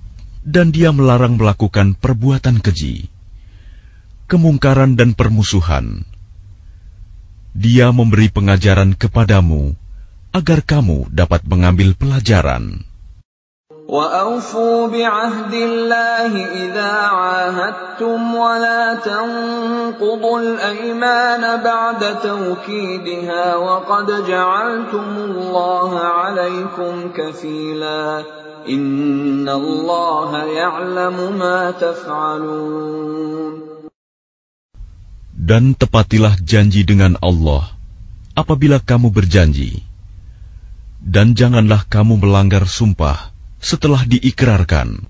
dan dia melarang melakukan perbuatan keji, kemungkaran dan permusuhan. Dia memberi pengajaran kepadamu agar kamu dapat mengambil pelajaran. وأوفوا بعهد الله إذا عاهدتم ولا تنقضوا الأيمان بعد توكيدها وقد جعلتم الله عليكم كفيلا dan tepatilah janji dengan Allah apabila kamu berjanji. Dan janganlah kamu melanggar sumpah setelah diikrarkan.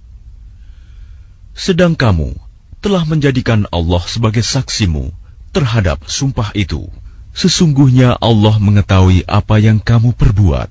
Sedang kamu telah menjadikan Allah sebagai saksimu terhadap sumpah itu. Sesungguhnya Allah mengetahui apa yang kamu perbuat.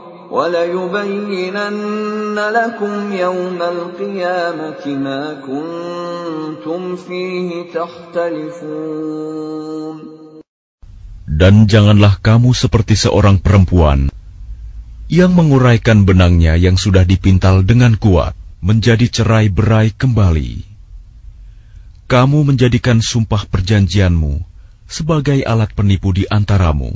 وليبينن لكم يوم القيامة ما كنتم فيه تختلفون Dan janganlah kamu seperti seorang perempuan yang menguraikan benangnya yang sudah dipintal dengan kuat menjadi cerai-berai kembali. Kamu menjadikan sumpah perjanjianmu sebagai alat penipu di antaramu.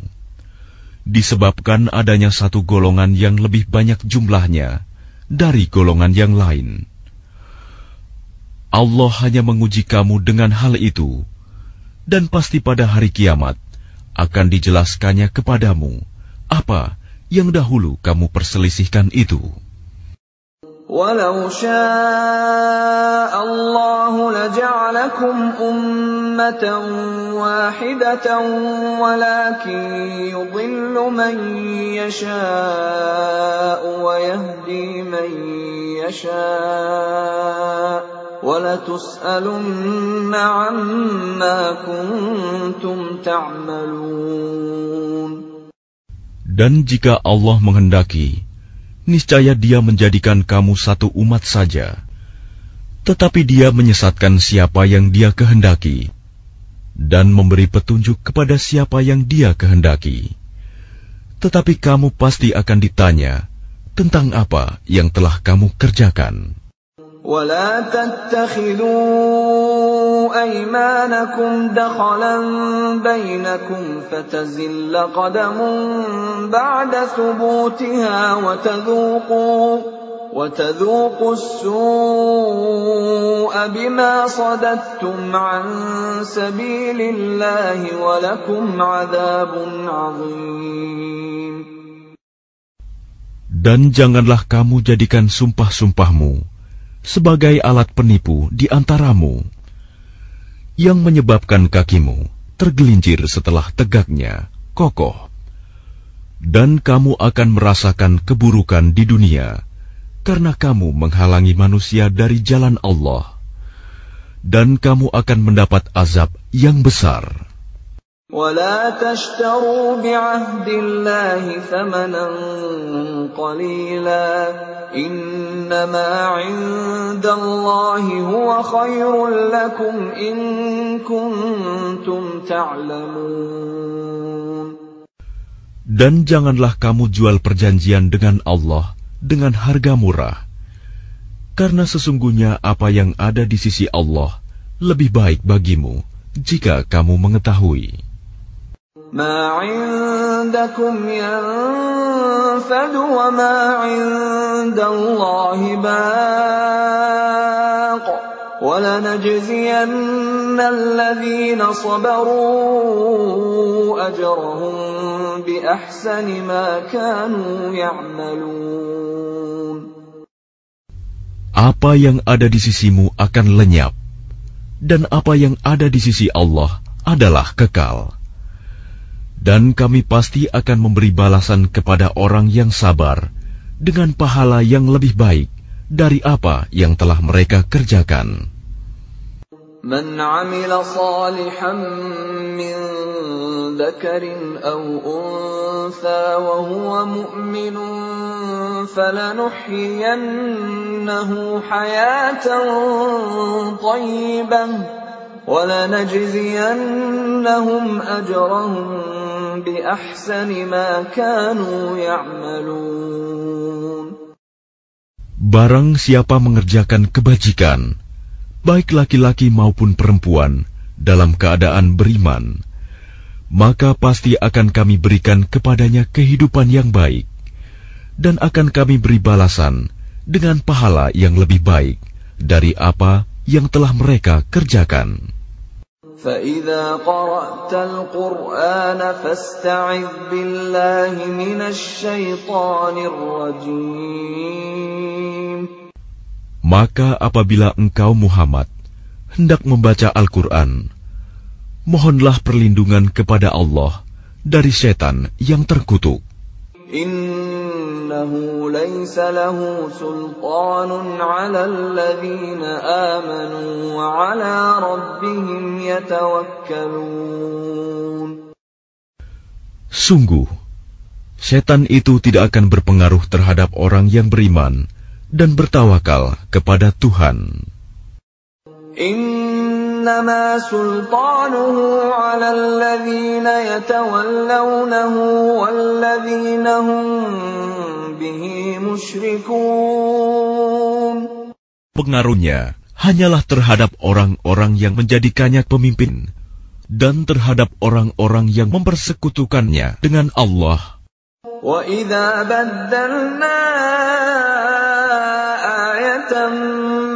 disebabkan adanya satu golongan yang lebih banyak jumlahnya dari golongan yang lain. Allah hanya menguji kamu dengan hal itu, dan pasti pada hari kiamat akan dijelaskannya kepadamu apa yang dahulu kamu perselisihkan itu. ولو شاء الله لجعلكم أمة واحدة ولكن يضل من يشاء ويهدي من يشاء ولتسألن عما كنتم تعملون. Dan jika Allah menghendaki, niscaya Dia menjadikan kamu satu umat saja. Tetapi Dia menyesatkan siapa yang Dia kehendaki dan memberi petunjuk kepada siapa yang Dia kehendaki. Tetapi kamu pasti akan ditanya tentang apa yang telah kamu kerjakan. ولا تتخذوا أيمانكم دخلا بينكم فتزل قدم بعد ثبوتها وتذوقوا وتذوقوا السوء بما صددتم عن سبيل الله ولكم عذاب عظيم Dan janganlah kamu jadikan sumpah-sumpahmu sebagai alat penipu di antaramu, yang menyebabkan kakimu tergelincir setelah tegaknya, kokoh, dan kamu akan merasakan keburukan di dunia karena kamu menghalangi manusia dari jalan Allah, dan kamu akan mendapat azab yang besar. ولا تشتروا بعهد الله ثمنا قليلا انما عند الله هو خير لكم ان كنتم تعلمون Dan janganlah kamu jual perjanjian dengan Allah dengan harga murah, karena sesungguhnya apa yang ada di sisi Allah lebih baik bagimu jika kamu mengetahui. ما عندكم ينفد وما عند الله باق ولنجزين الذين صبروا أجرهم بأحسن ما كانوا يعملون Apa yang ada di sisimu akan lenyap, dan apa yang ada di sisi Allah adalah kekal dan kami pasti akan memberi balasan kepada orang yang sabar dengan pahala yang lebih baik dari apa yang telah mereka kerjakan. من عمل صالحا من ذكر أو أنثى وهو مؤمن فلنحيينه حياة طيبة ولنجزينهم أجرهم Barang siapa mengerjakan kebajikan, baik laki-laki maupun perempuan, dalam keadaan beriman, maka pasti akan kami berikan kepadanya kehidupan yang baik, dan akan kami beri balasan dengan pahala yang lebih baik dari apa yang telah mereka kerjakan. فإذا قرأت القرآن فاستعذ بالله من الشيطان الرجيم Maka apabila engkau Muhammad hendak membaca Al-Quran, mohonlah perlindungan kepada Allah dari setan yang terkutuk. إنه ليس له سلطان على الذين آمنوا وعلى ربهم يتوكلون Sungguh, setan itu tidak akan berpengaruh terhadap orang yang beriman dan bertawakal kepada Tuhan. إنما سلطانه على الذين يتولونه والذين هم به مشركون Pengaruhnya hanyalah terhadap orang-orang yang menjadikannya pemimpin dan terhadap orang-orang yang mempersekutukannya dengan Allah وَإِذَا بَدَّلْنَا آيَةً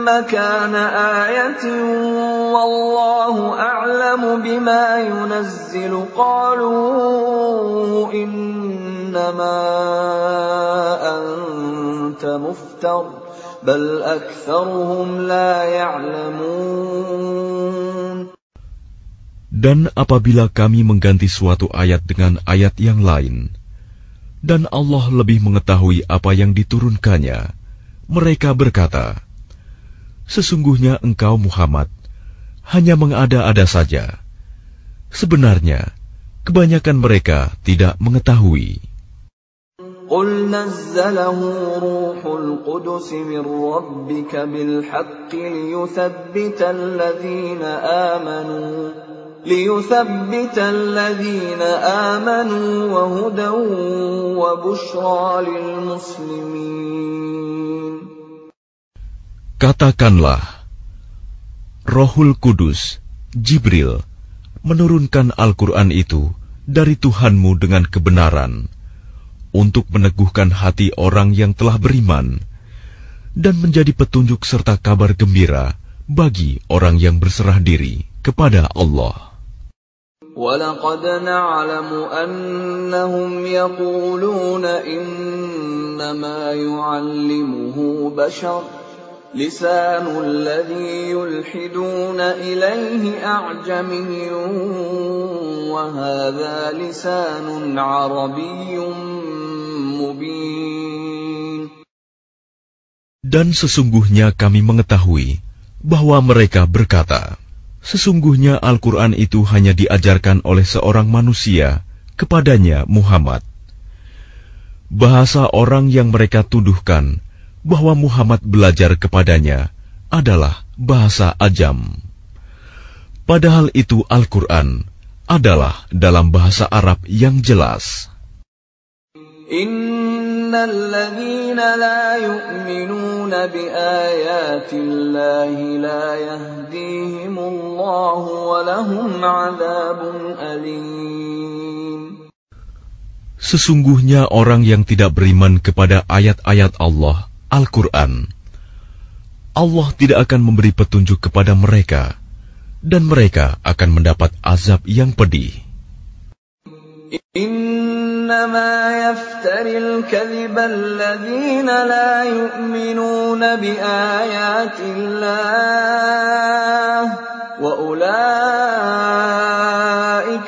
مَّكَانَ آيَةٍ وَاللَّهُ أَعْلَمُ بِمَا يُنَزِّلُ قَالُوا إِنَّمَا أَنتَ مُفْتَرٍ بَلْ أَكْثَرُهُمْ لَا يَعْلَمُونَ Dan apabila kami mengganti suatu ayat dengan ayat yang lain, dan Allah lebih mengetahui apa yang diturunkannya, mereka berkata, Sesungguhnya engkau Muhammad hanya mengada-ada saja. Sebenarnya, kebanyakan mereka tidak mengetahui. قل نزله روح القدس من ربك بالحق ليثبت الذين آمنوا ليثبت الذين آمنوا وهدى وبشرى للمسلمين Katakanlah, Rohul Kudus, Jibril, menurunkan Al-Quran itu dari Tuhanmu dengan kebenaran, untuk meneguhkan hati orang yang telah beriman, dan menjadi petunjuk serta kabar gembira bagi orang yang berserah diri kepada Allah. وَلَقَدْ نَعْلَمُ أَنَّهُمْ يَقُولُونَ إِنَّمَا يُعَلِّمُهُ بَشَرٌ لِسَانُ الَّذِي يُلْحِدُونَ إِلَيْهِ أَعْجَمِيٌّ وَهَذَا لِسَانٌ عَرَبِيٌّ مُبِينٌ dan sesungguhnya kami mengetahui bahwa mereka berkata, Sesungguhnya Al-Quran itu hanya diajarkan oleh seorang manusia kepadanya Muhammad. Bahasa orang yang mereka tuduhkan bahwa Muhammad belajar kepadanya adalah bahasa ajam. Padahal itu Al-Quran adalah dalam bahasa Arab yang jelas. إِنَّ الَّذِينَ لَا يُؤْمِنُونَ بِآيَاتِ اللَّهِ لَا يَهْدِيهِمُ اللَّهُ وَلَهُمْ عَذَابٌ أَلِيمٌ Sesungguhnya orang yang tidak beriman kepada ayat-ayat Allah, Al-Quran, Allah tidak akan memberi petunjuk kepada mereka, dan mereka akan mendapat azab yang pedih. إِنَّمَا يَفْتَرِ الْكَذِبَ الَّذِينَ لَا يُؤْمِنُونَ بِآيَاتِ اللَّهِ وَأُولَٰئِكَ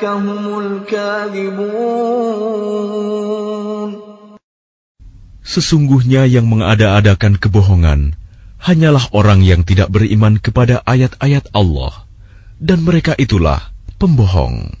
هُمُ الْكَاذِبُونَ Sesungguhnya yang mengada-adakan kebohongan hanyalah orang yang tidak beriman kepada ayat-ayat Allah, dan mereka itulah pembohong.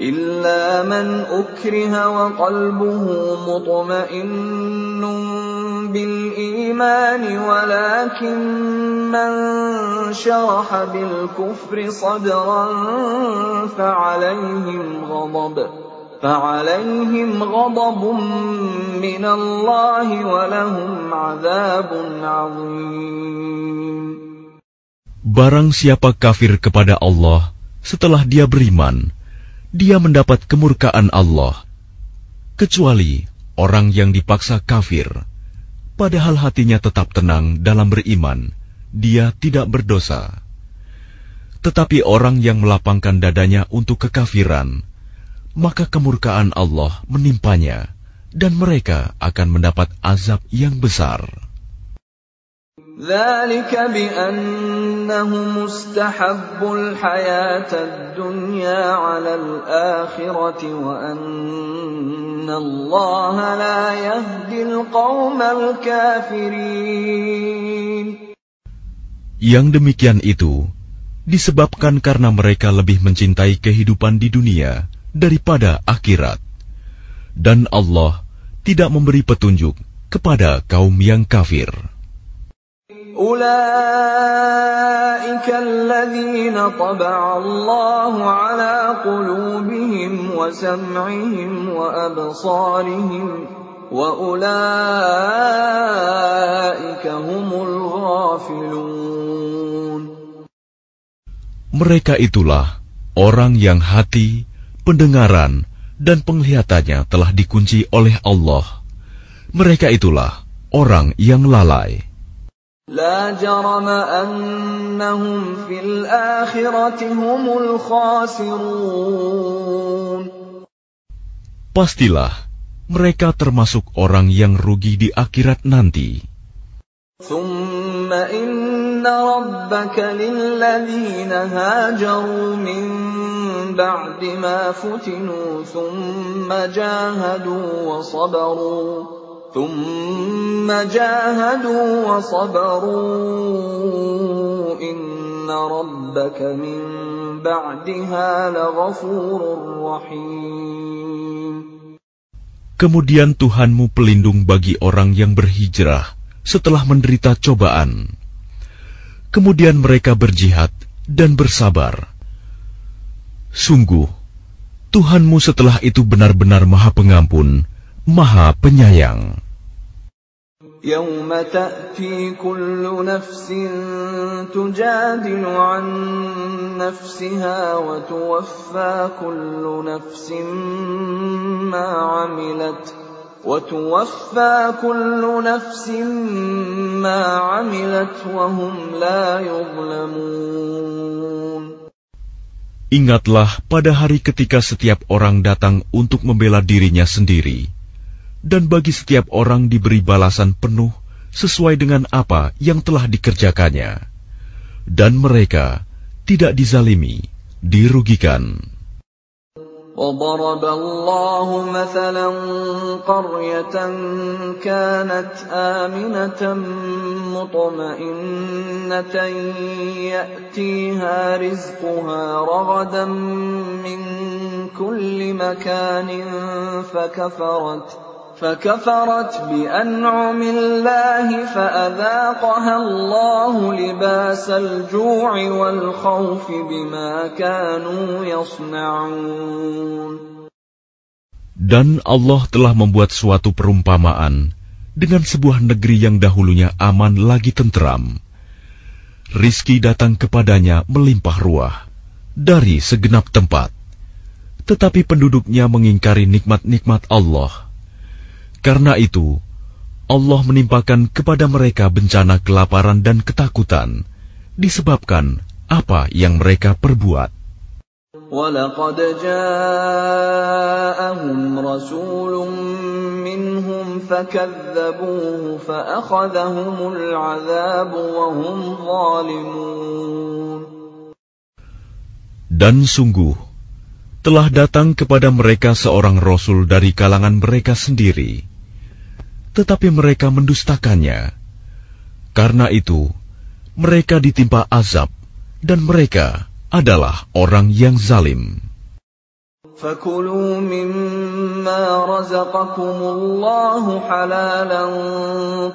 إِلَّا مَنْ أُكْرِهَ وَقَلْبُهُ مُطْمَئِنٌّ بِالْإِيمَانِ وَلَكِن مَّن شَرَحَ بِالْكُفْرِ صَدْرًا فَعَلَيْهِمْ غَضَبٌ فَعَلَيْهِمْ غَضَبٌ مِّنَ اللَّهِ وَلَهُمْ عَذَابٌ عَظِيمٌ Barang siapa kafir kepada Allah setelah dia beriman, dia mendapat kemurkaan Allah, kecuali orang yang dipaksa kafir, padahal hatinya tetap tenang dalam beriman, dia tidak berdosa. Tetapi orang yang melapangkan dadanya untuk kekafiran, maka kemurkaan Allah menimpanya, dan mereka akan mendapat azab yang besar. ذلك بأنهم استحبوا الحياة الدنيا على الآخرة وأن الله لا يهدي القوم الكافرين Yang demikian itu disebabkan karena mereka lebih mencintai kehidupan di dunia daripada akhirat. Dan Allah tidak memberi petunjuk kepada kaum yang kafir. أولئك الذين طبع الله على قلوبهم وسمعهم وأبصارهم وأولئك هم الغافلون Mereka itulah orang yang hati, pendengaran, dan penglihatannya telah dikunci oleh Allah. Mereka itulah orang yang lalai. لا جرم أنهم في الآخرة هم الخاسرون Pastilah mereka termasuk orang yang rugi di akhirat nanti. ثم إن ربك للذين هاجروا من بعد ما فتنوا ثم جاهدوا وصبروا ثم جاهدوا وصبروا إن ربك من بعدها لغفور رحيم Kemudian Tuhanmu pelindung bagi orang yang berhijrah setelah menderita cobaan. Kemudian mereka berjihad dan bersabar. Sungguh, Tuhanmu setelah itu benar-benar Maha Pengampun, Maha Penyayang. يوم تأتي كل نفس تجادل عن نفسها وتوفى كل نفس ما عملت وتوفى كل نفس ما عملت وهم لا يظلمون Ingatlah pada hari ketika setiap orang datang untuk membela dirinya sendiri dan bagi setiap orang diberi balasan penuh sesuai dengan apa yang telah dikerjakannya, dan mereka tidak dizalimi, dirugikan. وضرب الله مثلا قرية كانت آمنة مطمئنة يأتيها رزقها رغدا من كل مكان فكفرت فكفرت بأنعم الله فأذاقها الله لباس الجوع والخوف بما كانوا يصنعون Dan Allah telah membuat suatu perumpamaan dengan sebuah negeri yang dahulunya aman lagi tentram. Rizki datang kepadanya melimpah ruah dari segenap tempat. Tetapi penduduknya mengingkari nikmat-nikmat Allah karena itu, Allah menimpakan kepada mereka bencana kelaparan dan ketakutan disebabkan apa yang mereka perbuat. وَلَقَدْ جَاءَهُمْ رَسُولٌ مِّنْهُمْ فَكَذَّبُوهُ فَأَخَذَهُمُ الْعَذَابُ وَهُمْ ظَالِمُونَ Dan sungguh, telah datang kepada mereka seorang rasul dari kalangan mereka sendiri tetapi mereka mendustakannya. Karena itu, mereka ditimpa azab, dan mereka adalah orang yang zalim. فكلوا مما رزقكم الله حلالا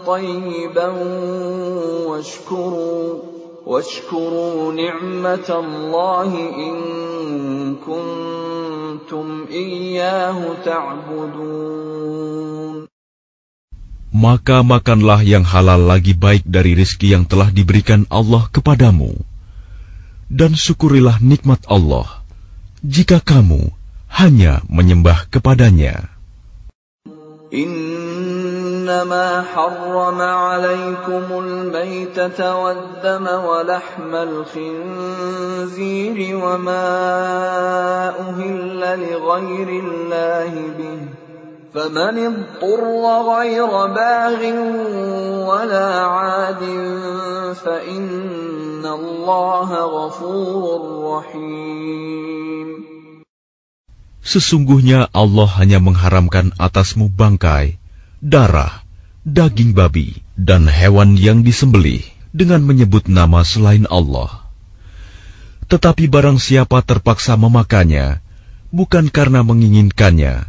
طيبا واشكروا واشكروا نعمة الله إن كنتم إياه تعبدون maka makanlah yang halal lagi baik dari rizki yang telah diberikan Allah kepadamu. Dan syukurilah nikmat Allah, jika kamu hanya menyembah kepadanya. إنما حرم عليكم الميتة والدم ولحم الخنزير وما أهل لغير الله به فمن اضطر غير باغ ولا عاد فإن الله غفور رحيم Sesungguhnya Allah hanya mengharamkan atasmu bangkai, darah, daging babi, dan hewan yang disembelih dengan menyebut nama selain Allah. Tetapi barang siapa terpaksa memakannya, bukan karena menginginkannya,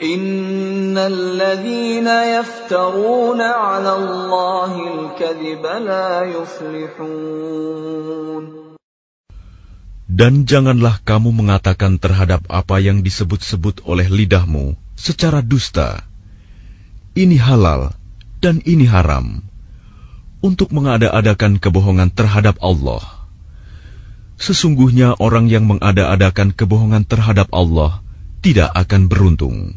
إن الذين يفترون على الله الكذب لا يفلحون Dan janganlah kamu mengatakan terhadap apa yang disebut-sebut oleh lidahmu secara dusta. Ini halal dan ini haram untuk mengada-adakan kebohongan terhadap Allah. Sesungguhnya orang yang mengada-adakan kebohongan terhadap Allah tidak akan beruntung.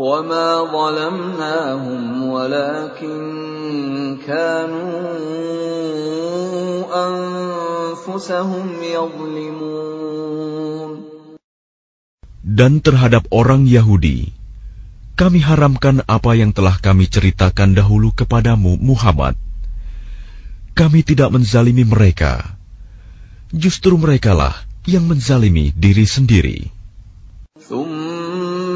وما ظلمناهم ولكن كانوا أنفسهم يظلمون Dan terhadap orang Yahudi, kami haramkan apa yang telah kami ceritakan dahulu kepadamu, Muhammad. Kami tidak menzalimi mereka. Justru merekalah yang menzalimi diri sendiri.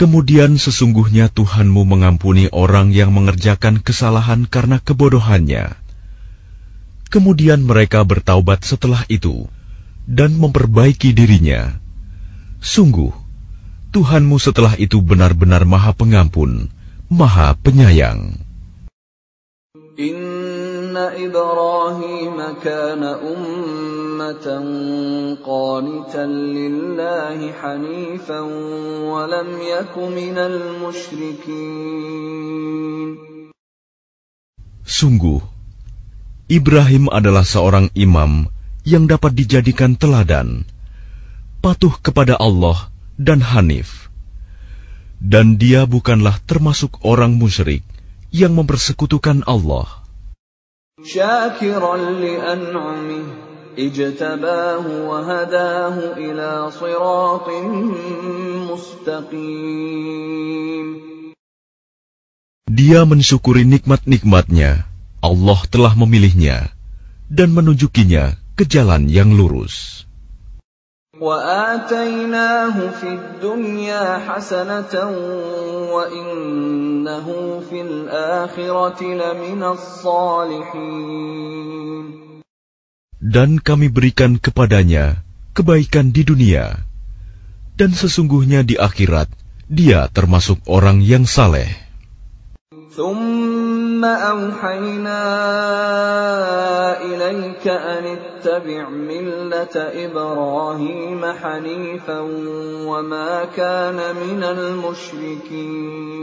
Kemudian sesungguhnya Tuhanmu mengampuni orang yang mengerjakan kesalahan karena kebodohannya. Kemudian mereka bertaubat setelah itu dan memperbaiki dirinya. Sungguh, Tuhanmu setelah itu benar-benar maha pengampun, maha penyayang. Inna Sungguh, Ibrahim adalah seorang imam yang dapat dijadikan teladan, patuh kepada Allah dan Hanif. Dan dia bukanlah termasuk orang musyrik yang mempersekutukan Allah. Dia mensyukuri nikmat-nikmatnya. Allah telah memilihnya dan menunjukinya ke jalan yang lurus. وآتيناه في الدنيا حسنة وإنه في الآخرة لمن الصالحين Dan kami berikan kepadanya kebaikan di dunia, dan sesungguhnya di akhirat dia termasuk orang yang saleh. ثم أوحينا إليك أن اتبع ملة إبراهيم حنيفا وما كان من المشركين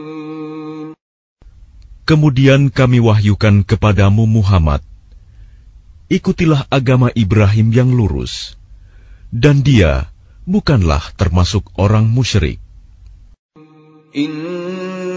Kemudian kami wahyukan kepadamu Muhammad, ikutilah agama Ibrahim yang lurus, dan dia bukanlah termasuk orang musyrik.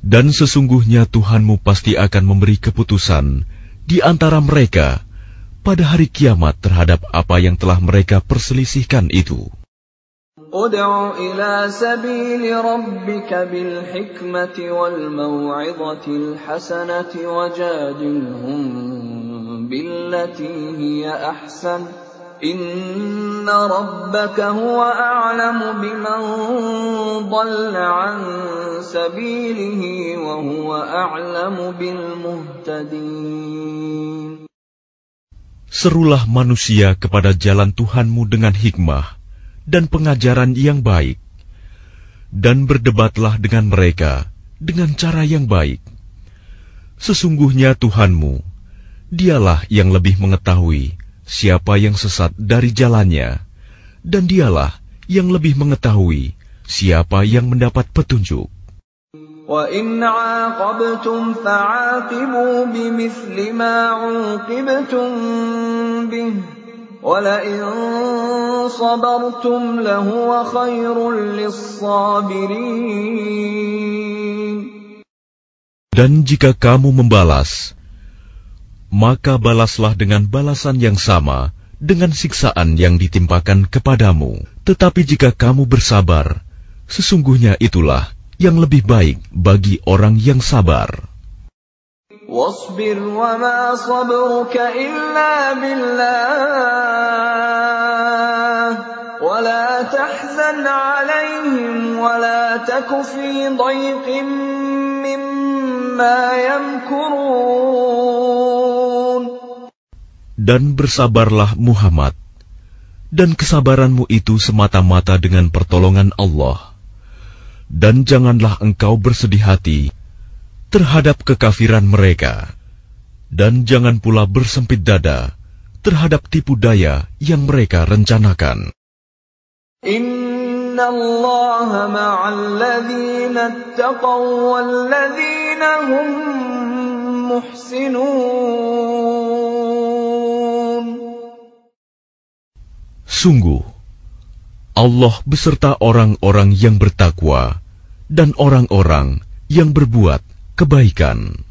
Dan sesungguhnya Tuhanmu pasti akan memberi keputusan di antara mereka pada hari kiamat terhadap apa yang telah mereka perselisihkan itu. Inna rabbaka huwa a'lamu biman an sabilihi wa huwa a'lamu bil muhtadin. Serulah manusia kepada jalan Tuhanmu dengan hikmah dan pengajaran yang baik. Dan berdebatlah dengan mereka dengan cara yang baik. Sesungguhnya Tuhanmu, dialah yang lebih mengetahui siapa yang sesat dari jalannya, dan Dialah yang lebih mengetahui siapa yang mendapat petunjuk. وَإِنْ عَاقَبْتُمْ فَعَاقِبُوا بِمِثْلِ مَا عُوقِبْتُمْ بِهِ وَلَئِنْ صَبَرْتُمْ لَهُوَ خَيْرٌ لِلصَّابِرِينَ Dan jika kamu membalas, maka balaslah dengan balasan yang sama dengan siksaan yang ditimpakan kepadamu. Tetapi jika kamu bersabar, sesungguhnya itulah yang lebih baik bagi orang yang sabar. واصبر وما صبرك إلا بالله ولا تحزن عليهم ولا تك في ضيق مما يمكرون dan bersabarlah Muhammad, dan kesabaranmu itu semata-mata dengan pertolongan Allah dan janganlah engkau bersedih hati terhadap kekafiran mereka, dan jangan pula bersempit dada terhadap tipu daya yang mereka rencanakan. Inna Allah attaqaw hum muhsinun. Sungguh, Allah beserta orang-orang yang bertakwa dan orang-orang yang berbuat kebaikan.